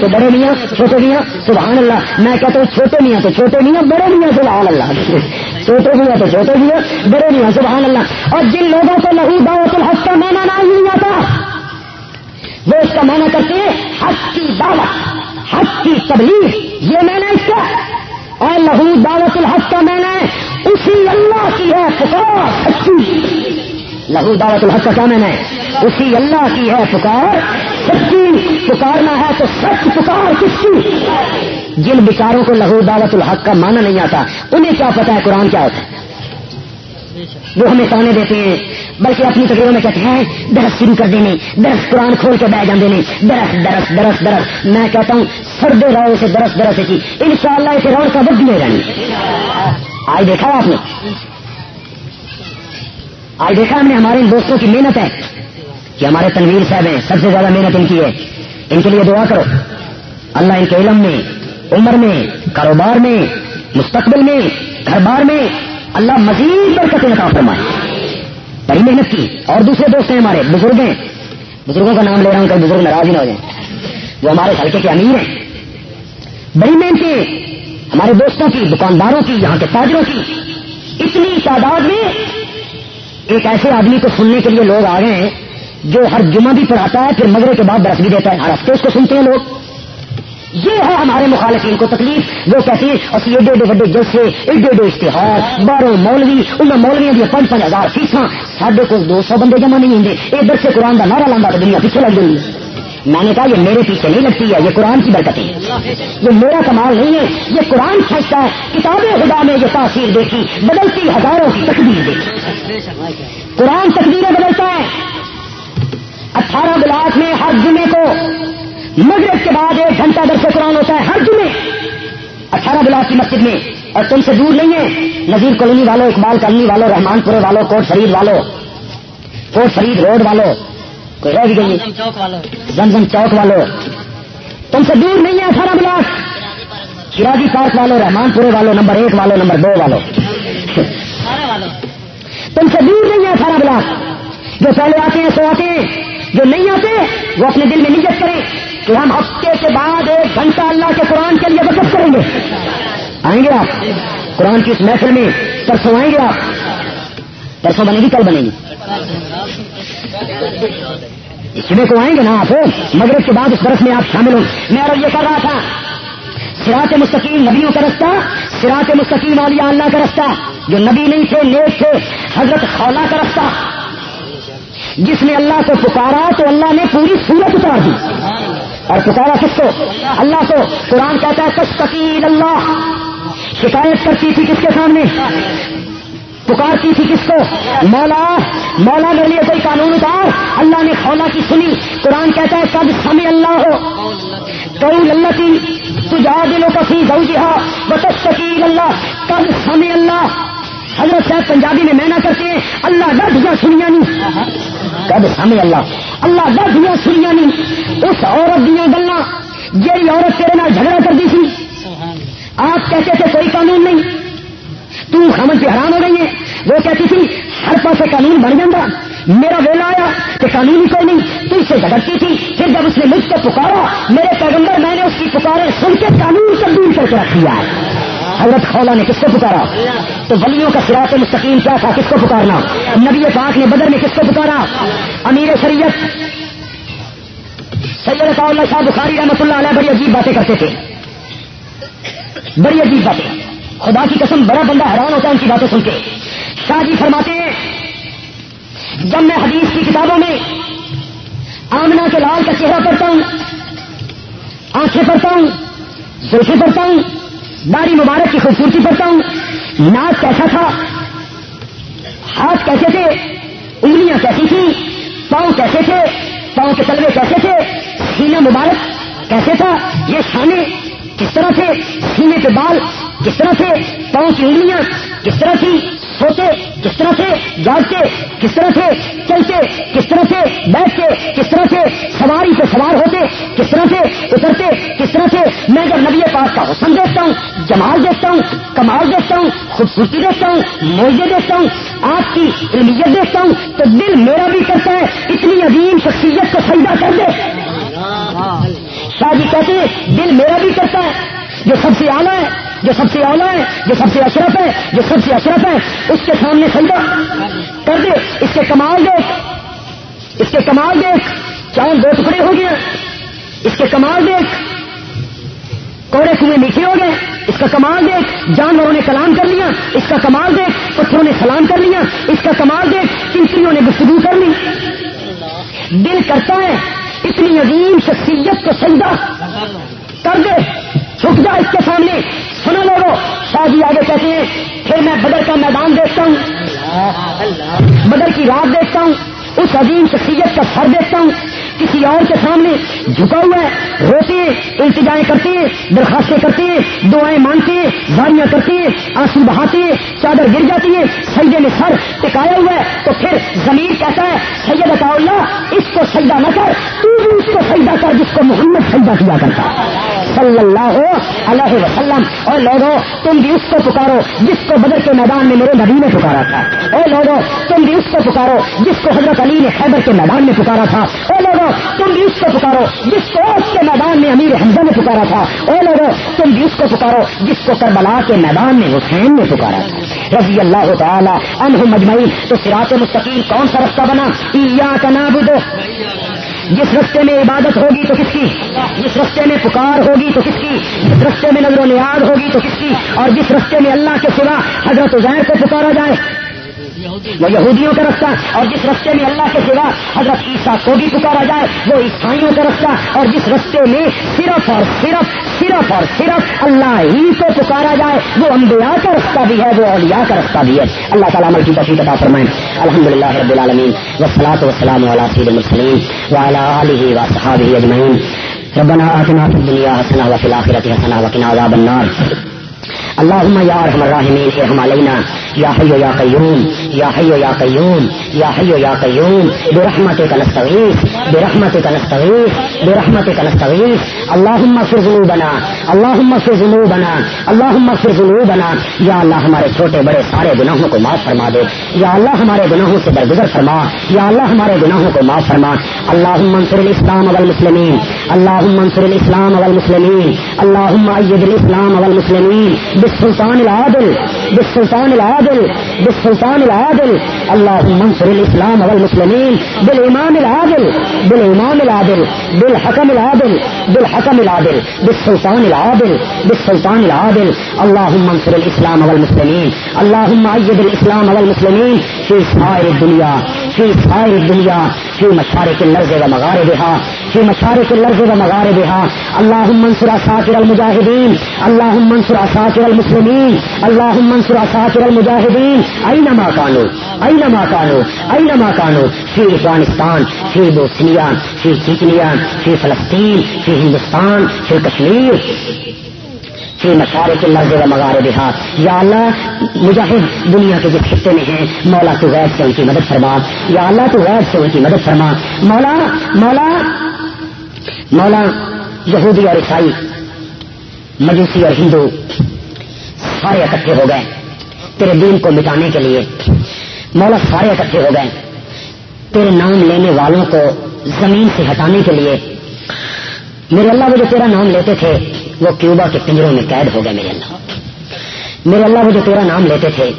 تو بڑے میاں، چھوٹے میاں، سبحان اللہ، میں کہتا ہوں چھوٹے میاں تو چھوٹے میاں، بڑے میاں سبحان اللہ۔ چھوٹے میاں تو چھوٹے میاں، بڑے میاں سبحان اللہ۔ اور جن لوگوں کو لہو دعوت الحق کا مانا نہیں آتا وہ اس کا مانا کرتے ہیں حق کی دعوت حق کی تبلیغ۔ یہ میں نے اس کا اور لہو دعوت الحق کا میں نے اسی اللہ کی ہے پکار، سچی۔ لہو دعوت الحق کا کیا میں نے اسی اللہ کی ہے پکار، سچی۔ پکارنا ہے تو سچ پکار کس کی؟ جن بچاروں کو لہو دعوت الحق کا مانا نہیں آتا، انہیں کیا پتا ہے قرآن کیا ہوتا ہے؟ وہ ہمیں تانے دیتے ہیں، بلکہ اپنی تقریروں میں کہتے ہیں درخت شروع کر دینے درخت قرآن کھول کے بہ جانے درخت درخت درخت درخت میں کہتا ہوں سردے رہو جی۔ اسے درخت درخت کی ان شاء اللہ اسے روڈ کا بد بھی جانی آج دیکھا آپ نے؟ آج دیکھا ہم نے؟ ہمارے ان دوستوں کی محنت ہے۔ کہ ہمارے تنویر صاحب ہیں، سب سے زیادہ محنت ان کی ہے۔ ان کے لیے دعا کرو۔ اللہ ان کے علم میں، عمر میں، کاروبار میں، مستقبل میں گھر بار میں اللہ مزید برکت کا فرمائے۔ بڑی محنت کی۔ اور دوسرے دوست ہیں ہمارے بزرگ ہیں۔ بزرگوں کا نام لے رہا ہوں کہ بزرگ ناراض ہی نہ ہو جائیں۔ وہ ہمارے ہلکے کے امیر ہیں۔ بڑی محنت ہمارے دوستوں کی، دکانداروں کی، یہاں کے تاجروں کی۔ اتنی تعداد میں ایک ایسے آدمی کو سننے کے لیے لوگ آ گئے ہیں جو ہر جمعہ بھی پڑھاتا ہے، پھر مغرے کے بعد برس بھی دیتا ہے۔ ہر ہفتے اس کو سنتے ہیں لوگ۔ یہ ہے ہمارے مخالفین کو تکلیف، وہ کہتے ہیں اور ایڈے ایڈے وڈے جلسے، ایڈے ایڈے اشتہار، بارہ مولوی ان مولویوں دیا پانچ پانچ ہزار فیساں سارے کو دو سو بندے جمع نہیں ہوں یہ درس قرآن کا نعرہ لانا تو دنیا پیچھے لگ گئی۔ میں نے کہا، یہ میرے پیچھے نہیں لگتی ہے، یہ قرآن کی برکت ہے یہ میرا کمال نہیں ہے، یہ قرآن کھینچتا ہے۔ کتاب خدا میں یہ تاثیر دیکھی، بدلتی ہزاروں کی تقدیر دیکھی۔ قرآن تقدیریں بدلتا ہے۔ اٹھارہ بلاک میں ہر جمعے کو مغرب کے بعد ایک گھنٹہ درس قرآن ہوتا ہے ہر جمعے۔ اٹھارہ بلاک کی مسجد میں۔ اور تم سے دور نہیں ہے۔ نذیر کالونی والوں اقبال کالونی والوں رحمان پورے والوں کوٹ فرید والوں کوٹ فرید روڈ والوں کوئی رہ گئی۔ زمزم چوک والوں تم سے دور نہیں ہے اٹھارہ بلاک شراجی پارک والوں رحمان پورے والوں نمبر ایک والوں نمبر دو والوں تم سے دور نہیں ہے اٹھارہ بلاک جو پہلے آتے ہیں سو آتے ہیں۔ جو نہیں آتے وہ اپنے دل میں نیت کریں۔ کہ ہم ہفتے کے بعد ایک گھنٹہ اللہ کے قرآن کے لیے وقت کریں گے۔ آئیں گے آپ؟ قرآن کی اس محفل میں پرسوں آئیں گے آپ؟ پرسوں بنے گی، کل بنے گی۔ صبح کو آئیں گے نا آپ؟ مغرب کے بعد اس برس میں آپ شامل ہوں۔ میں اور یہ کر رہا تھا سراط مستقیم نبیوں کا رستہ سراط مستقیم اولیاء اللہ کا رستہ، جو نبی نہیں تھے، نیک تھے، حضرت خولا کا رستہ۔ جس نے اللہ کو پکارا تو اللہ نے پوری سورت اتار دی۔ اور پکارا کس کو اللہ کو قرآن کہتا ہے تشکیل اللہ۔ شکایت کرتی تھی کس کے سامنے؟ پکارتی تھی کس کو؟ مولا مولا میرے لیے کوئی قانون اتار۔ اللہ نے خولا کی سنی۔ قرآن کہتا ہے کب سمے اللہ۔ ہو تو اللہ کی تجا دلوں کا سی گو جی ہا اللہ۔ کب سمے اللہ۔ حضرت صاحب پنجابی میں محنت کرتے ہیں، اللہ ڈر دیا سنیا نہیں۔ سامنے اللہ۔ اللہ ڈر دیا سنیا نہیں۔ اس عورت دیا گلا جی عورت تیرے نال جھگڑا کرتی تھی آپ کہتے تھے کوئی قانون نہیں۔ تو خمن کی حرام ہو گئی ہے وہ کہتی تھی، ہر پاس قانون بن جاتا میرا ویلا آیا کہ قانون ہی کوئی نہیں۔ تو اس سے جھگڑتی تھی۔ پھر جب اس نے مجھ کو پکارا، میرے پیغمبر میں نے اس کی پکارے سن کے قانون تبدیل کر کے رکھ دیا ہے۔ حضرت خولا نے کس کو پکارا؟ تو ولیوں کا سراط مستقیم کیا تھا؟ کس کو پکارنا؟ نبی پاک نے بدر میں کس کو پکارا؟ امیر شریعت، سید اللہ شاہ بخاری رحمت اللہ علیہ بڑی عجیب باتیں کرتے تھے۔ بڑی عجیب باتیں۔ خدا کی قسم، بڑا بندہ حیران ہوتا ہے ان کی باتیں سن کے۔ شاہ جی فرماتے ہیں، جب میں حدیث کی کتابوں میں آمنا کے لال کا چہرہ پڑھتا ہوں، آنکھیں پڑھتا ہوں، زلفیں پڑھتا ہوں داڑھی مبارک کی خوبصورتی پڑھتا ہوں۔ ناک کیسا تھا؟ ہاتھ کیسے تھے؟ انگلیاں کیسی تھیں؟ پاؤں کیسے تھے؟ پاؤں کے تلوے کیسے تھے؟ سینہ مبارک کیسے تھا؟ یہ شانے کس طرح تھے؟ سینے کے بال کس طرح تھے؟ پاؤں کی انگلیاں کس طرح تھی سوتے کس طرح تھے جاگتے کس طرح تھے چلتے، کس طرح تھے بیٹھتے، کس طرح تھے سواری پہ سوار ہوتے، کس طرح سے اترتے، کس طرح سے میں جب نبی پاک کا حسن دیکھتا ہوں، جمال دیکھتا ہوں، کمال دیکھتا ہوں، خوبصورتی دیکھتا ہوں، موجے دیکھتا ہوں، آپ کی علمیت دیکھتا ہوں، تو دل میرا بھی کرتا ہے، اتنی عظیم شخصیت کو سجدہ کر دے۔ شاہ جی کہتے ہیں، دل میرا بھی کرتا ہے جو سب سے اعلیٰ ہے، جو سب سے اعلیٰ ہے، جو سب سے اشرف ہے، جو سب سے اشرف ہے، اس کے سامنے سجدہ کر دے، اس کے کمال دیکھ اس کے کمال دیکھ چاند دو ٹکڑے ہو گئے، اس کے کمال دیکھ کوڑے کنویں میٹھے ہو گئے، اس کا کمال دیکھ جانوروں نے کلام کر لیا، اس کا کمال دیکھ پتھروں نے سلام کر لیا، اس کا کمال دیکھ چنچڑیوں نے گفتگو کر لی۔ دل کرتا ہے، اتنی عظیم شخصیت کو سجدہ کر دے۔ جھک جا اس کے سامنے۔ سنا لوگو شاہ جی آگے کہتے ہیں پھر میں بدر کا میدان دیکھتا ہوں۔ بدر کی رات دیکھتا ہوں اس عظیم شخصیت کا سر دیکھتا ہوں۔ کسی اور کے سامنے جھکا ہوا ہے روتے التجائیں کرتے ہیں درخواستیں کرتے ہیں دعائیں مانگتے ہیں زاریاں کرتے ہیں آنسو بہاتے ہیں چادر گر جاتی ہے، سجدے میں سر ٹکایا ہوا ہے، تو پھر زمین کہتا ہے، سید عطا اللہ، اس کو سجدہ نہ کر، تو بھی اس کو سجدہ کر، جس کو محمد سجدہ کیا کرتا صلی اللہ علیہ وسلم اور لوگوں تم بھی اس کو پکارو جس کو بدر کے میدان میں میرے نبی نے پکارا تھا۔ اے لوگوں تم بھی اس کو پکارو جس کو حضرت علی نے خیبر کے میدان میں پکارا تھا۔ اے لوگوں تم بھی اس کو پکارو جس کو اس کے میدان میں امیر حمزہ نے پکارا تھا۔ اے لوگوں تم بھی اس کو پکارو جس کو کربلا کے میدان میں حسین نے پکارا تھا۔ رضی اللہ تعالیٰ انہ مجمعی تو سراط مستقیم کون سا رستہ بنا؟ کا نام جس رستے میں عبادت ہوگی تو کس کی؟ جس رستے میں پکار ہوگی تو کس کی؟ جس رستے میں نظر و نیاد ہوگی تو کس کی؟ اور جس رستے میں اللہ کے سوا حضرت عزیر کو پکارا جائے وہ یہودیوں کا رستہ اور جس رستے میں اللہ کے سوا حضرت عیسیٰ کو بھی پکارا جائے، وہ عیسائیوں کا رستہ اور جس رستے میں صرف اور صرف صرف اور صرف اللہ ہی کو پکارا جائے، وہ انبیاء کا رستہ بھی ہے، وہ اولیاء کا رستہ بھی ہے۔ اللہ تعالیٰ عمل کی تفریح عطا فرمائیں الحمد للہ رب العالمین وسلاۃ وسلام علیہ سید المسلیم وعلى آله وصحابه اجمعین۔ ربنا آتنا في الدنيا حسنة وفي الآخرة حسنة وقنا عذاب النار۔ اللهم يا ارحم الراحمين ارحم علينا يا حي يا قيوم، يا حي يا قيوم، يا حي يا قيوم، برحمتك نستغيث برحمتك نستغيث برحمتك نستغيث. اللهم اغفر ذنوبنا، اللهم اغفر ذنوبنا، اللهم اغفر ذنوبنا. یا اللہ ہمارے چھوٹے بڑے سارے گناہوں کو معاف فرما دے۔ یا اللہ ہمارے گناہوں سے درگزر فرما۔ یا اللہ ہمارے گناہوں کو معاف فرما۔ اللهم انصر الاسلام والمسلمين اللهم انصر الاسلام والمسلمين اللهم ايد الاسلام والمسلمين بالسلطان العادل بالسلطان العادل۔ العادل بالسلطان العادل اللهم انصر الاسلام والمسلمين بالامام العادل بالامام العادل بالحكم العادل بالحكم العادل بالسلطان العادل بالسلطان العادل اللهم انصر الاسلام والمسلمين اللهم ايد الاسلام والمسلمين في سائر الدنيا في سائر الدنيا في مشارق الارض ومغاربها في مشارق الارض ومغاربها اللهم انصر اساطير المجاهدين اللهم انصر اساطير المسلمين اللهم انصر اساطير المجاهدين اينما كانوا اينما كانوا اينما كانوا في افغانستان في بوسنيا في تشيچنيا في فلسطين في هندوستان في كشمير فی مشارے کے لرزے و مغارے بہار۔ یا اللہ، مجاہد دنیا کے جس خطے میں ہیں، مولا تو غیر سے ان کی مدد فرما۔ یا اللہ تو غیر سے ان کی مدد فرما۔ مولا مولا مولا، یہودی اور عیسائی، مجوسی اور ہندو، سارے اکٹھے ہو گئے۔ تیرے دین کو مٹانے کے لیے مولا سارے اکٹھے ہو گئے۔ تیرے نام لینے والوں کو زمین سے ہٹانے کے لیے۔ میرے اللہ وہ جو تیرا نام لیتے تھے، وہ کیوبا کے پنجروں میں قید ہو گئے میرے اللہ۔ میرے اللہ وہ جو تیرا نام لیتے تھے،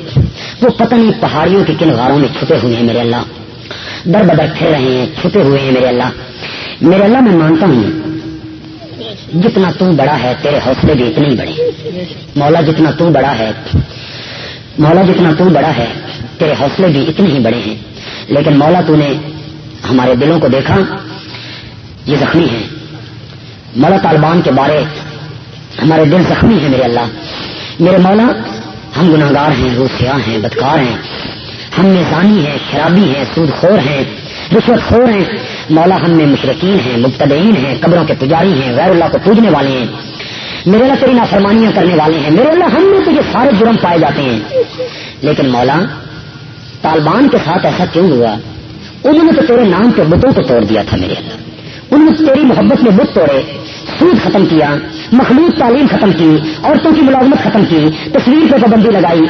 وہ پتہ نہیں پہاڑیوں کے کن غاروں میں چھپے ہوئے ہیں میرے اللہ۔ در بدر پھر رہے ہیں، چھپے ہوئے ہیں میرے اللہ۔ میرے اللہ میں مانتا ہوں، جتنا تو بڑا ہے تیرے حوصلے بھی اتنے ہی بڑے۔ مولا جتنا تو بڑا ہے مولا جتنا تو بڑا ہے، تیرے حوصلے بھی اتنے ہی بڑے ہیں۔ لیکن مولا تو نے ہمارے دلوں کو دیکھا، یہ زخمی ہے۔ مولا طالبان کے بارے، ہمارے دل زخمی ہیں میرے اللہ۔ میرے مولا، ہم گناگار ہیں روسیا ہیں، بدکار ہیں۔ ہم میزانی ہیں، شرابی ہیں، سود خور ہیں، رشوت خور ہیں۔ مولا ہم میں مشرقین ہیں، مبتدئین ہیں، قبروں کے پجاری ہیں، غیر اللہ کو پوجنے والے ہیں۔ میرے اللہ تیری نافرمانیاں کرنے والے ہیں۔ میرے اللہ، ہم میں تو یہ سارے جرم پائے جاتے ہیں۔ لیکن مولا، طالبان کے ساتھ ایسا کیوں ہوا؟ انہوں نے تو تیرے نام کے بتوں کو توڑ دیا تھا میرے اللہ۔ انہوں نے تیری محبت میں بت توڑے، سود ختم کیا، مخلوط تعلیم ختم کی، عورتوں کی ملازمت ختم کی، تصویر پہ پابندی لگائی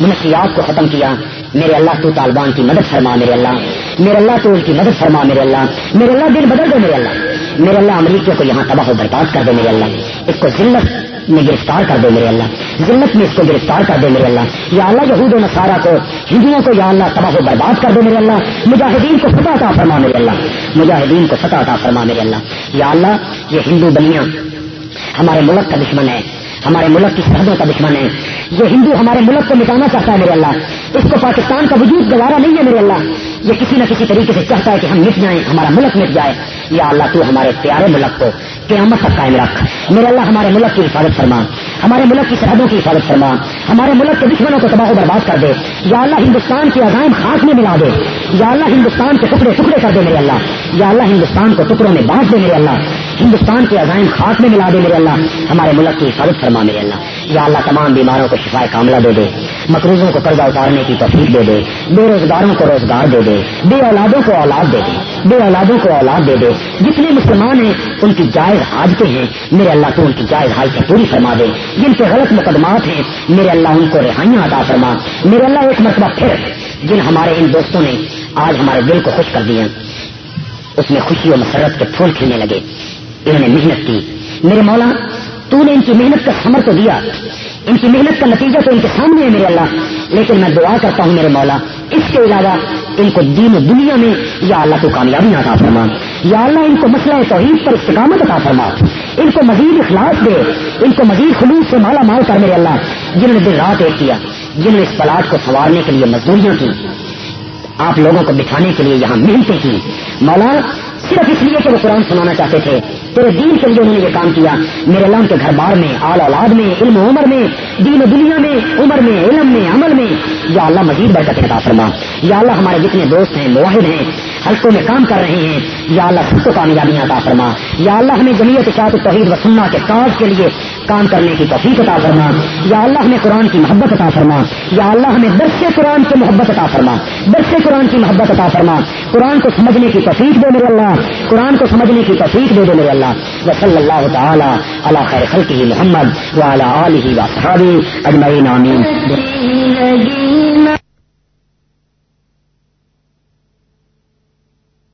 منشیات کو ختم کیا۔ میرے اللہ، تو طالبان کی مدد فرما میرے اللہ۔ میرے اللہ، تو ان کی مدد فرما میرے اللہ۔ میرے اللہ دل بدل دے میرے اللہ۔ میرے اللہ امریکہ کو یہاں تباہ و برباد کر دے میرے اللہ۔ اس کو ذلت میں گرفتار کر دے میرے اللہ۔ ذلت میں اس کو گرفتار کر دے میرے اللہ۔ یا اللہ یہود و نصارہ کو، ہندوؤں کو یا اللہ تباہ و برباد کر دے میرے اللہ۔ مجاہدین کو فتح عطا فرما میرے اللہ۔ مجاہدین کو فتح عطا فرما میرے اللہ۔ یا اللہ، یہ ہندو بنیاں ہمارے ملک کا دشمن ہے۔ ہمارے ملک کی سرحدوں کا دشمن ہے۔ یہ ہندو ہمارے ملک کو مٹانا چاہتا ہے میرے اللہ۔ اس کو پاکستان کا وجود گوارا نہیں ہے میرے اللہ۔ یہ کسی نہ کسی طریقے سے چاہتا ہے کہ ہم مٹ جائیں، ہمارا ملک مٹ جائے۔ یا اللہ تو ہمارے پیارے ملک کو قیامت تک قائم رکھ۔ میرے اللہ ہمارے ملک کی حفاظت فرما۔ ہمارے ملک کی سرحدوں کی حفاظت فرما۔ ہمارے ملک کے دشمنوں کو تباہ و برباد کر دے۔ یا اللہ ہندوستان کی عزائم خاص میں ملا دے۔ یا اللہ ہندوستان کے ٹکڑے ٹکڑے کر دے میرے اللہ۔ یا اللہ ہندوستان کو ٹکڑوں میں بانٹ دے میرے اللہ۔ ہندوستان کے عزائم خاص میں ملا دے میرے اللہ۔ ہمارے ملک کی حفاظت فرما میرے اللہ۔ یا اللہ تمام بیماروں کو شفا کاملہ دے دے۔ مقروضوں کو قرضہ اتارنے کی توفیق دے دے۔ بے روزگاروں کو روزگار دے دے۔ بے اولادوں کو اولاد دے دے۔ بے اولادوں کو اولاد دے دے۔ جتنے مسلمان ہیں، ان کی جائز حاجتیں ہیں۔ میرے اللہ تو ان کی جائز حاجتیں پوری فرما دے۔ جن کے غلط مقدمات ہیں، میرے اللہ ان کو رہائیاں عطا فرما۔ میرے اللہ ایک مرتبہ پھر جن ہمارے ان دوستوں نے آج ہمارے دل کو خوش کر دیا۔ اس میں خوشی و مسرت کے پھول کھلنے لگے۔ انہوں نے محنت کی۔ میرے مولا تو نے ان کی محنت کا سمر تو دیا۔ ان کی محنت کا نتیجہ تو ان کے سامنے ہے میرے اللہ۔ لیکن میں دعا کرتا ہوں میرے مولا، اس کے علاوہ ان کو دین و دنیا میں یا اللہ کو کامیابی عطا فرما۔ یا اللہ ان کو مسئلہ توحید پر استقامت عطا فرما۔ ان کو مزید اخلاص دے۔ ان کو مزید خلوص سے مالا مال کر میرے اللہ، جنہوں نے دن رات ایک کیا، جنہوں نے اس پلاٹ کو سنوارنے کے لیے مزدوریاں کی۔ آپ لوگوں کو بٹھانے کے لیے یہاں محنتیں کی۔ مولا، صرف اس لیے کہ وہ قرآن سنانا چاہتے تھے، تیرے دین کے لیے انہوں نے یہ کام کیا۔ میرے اللہ، ان کے گھر بار میں، آل اولاد میں، علم و عمر میں، دین و دنیا میں، عمر میں، علم میں، عمل میں۔ یا اللہ مزید برکت عطا فرما۔ یا اللہ ہمارے جتنے دوست ہیں مواحد ہیں حلقوں میں کام کر رہے ہیں۔ یا اللہ سب کو کامیابیاں عطا فرما۔ یا اللہ ہمیں جمیعت شاعت توحید و سننا کے کاج کے لیے کام کرنے کی توفیق عطا فرما۔ یا اللہ ہمیں قرآن کی محبت عطا فرما۔ یا اللہ ہمیں درس قرآن کی محبت عطا فرما۔ درس قرآن کی محبت عطا فرما۔ قرآن کو سمجھنے کی توفیق دے میرے اللہ۔ قرآن کو سمجھنے کی توفیق دے دے میرے اللہ۔ و صلی اللہ تعالی اللہ خیر خلقی محمد و علی آلہ و صحابی اجمعین، آمین۔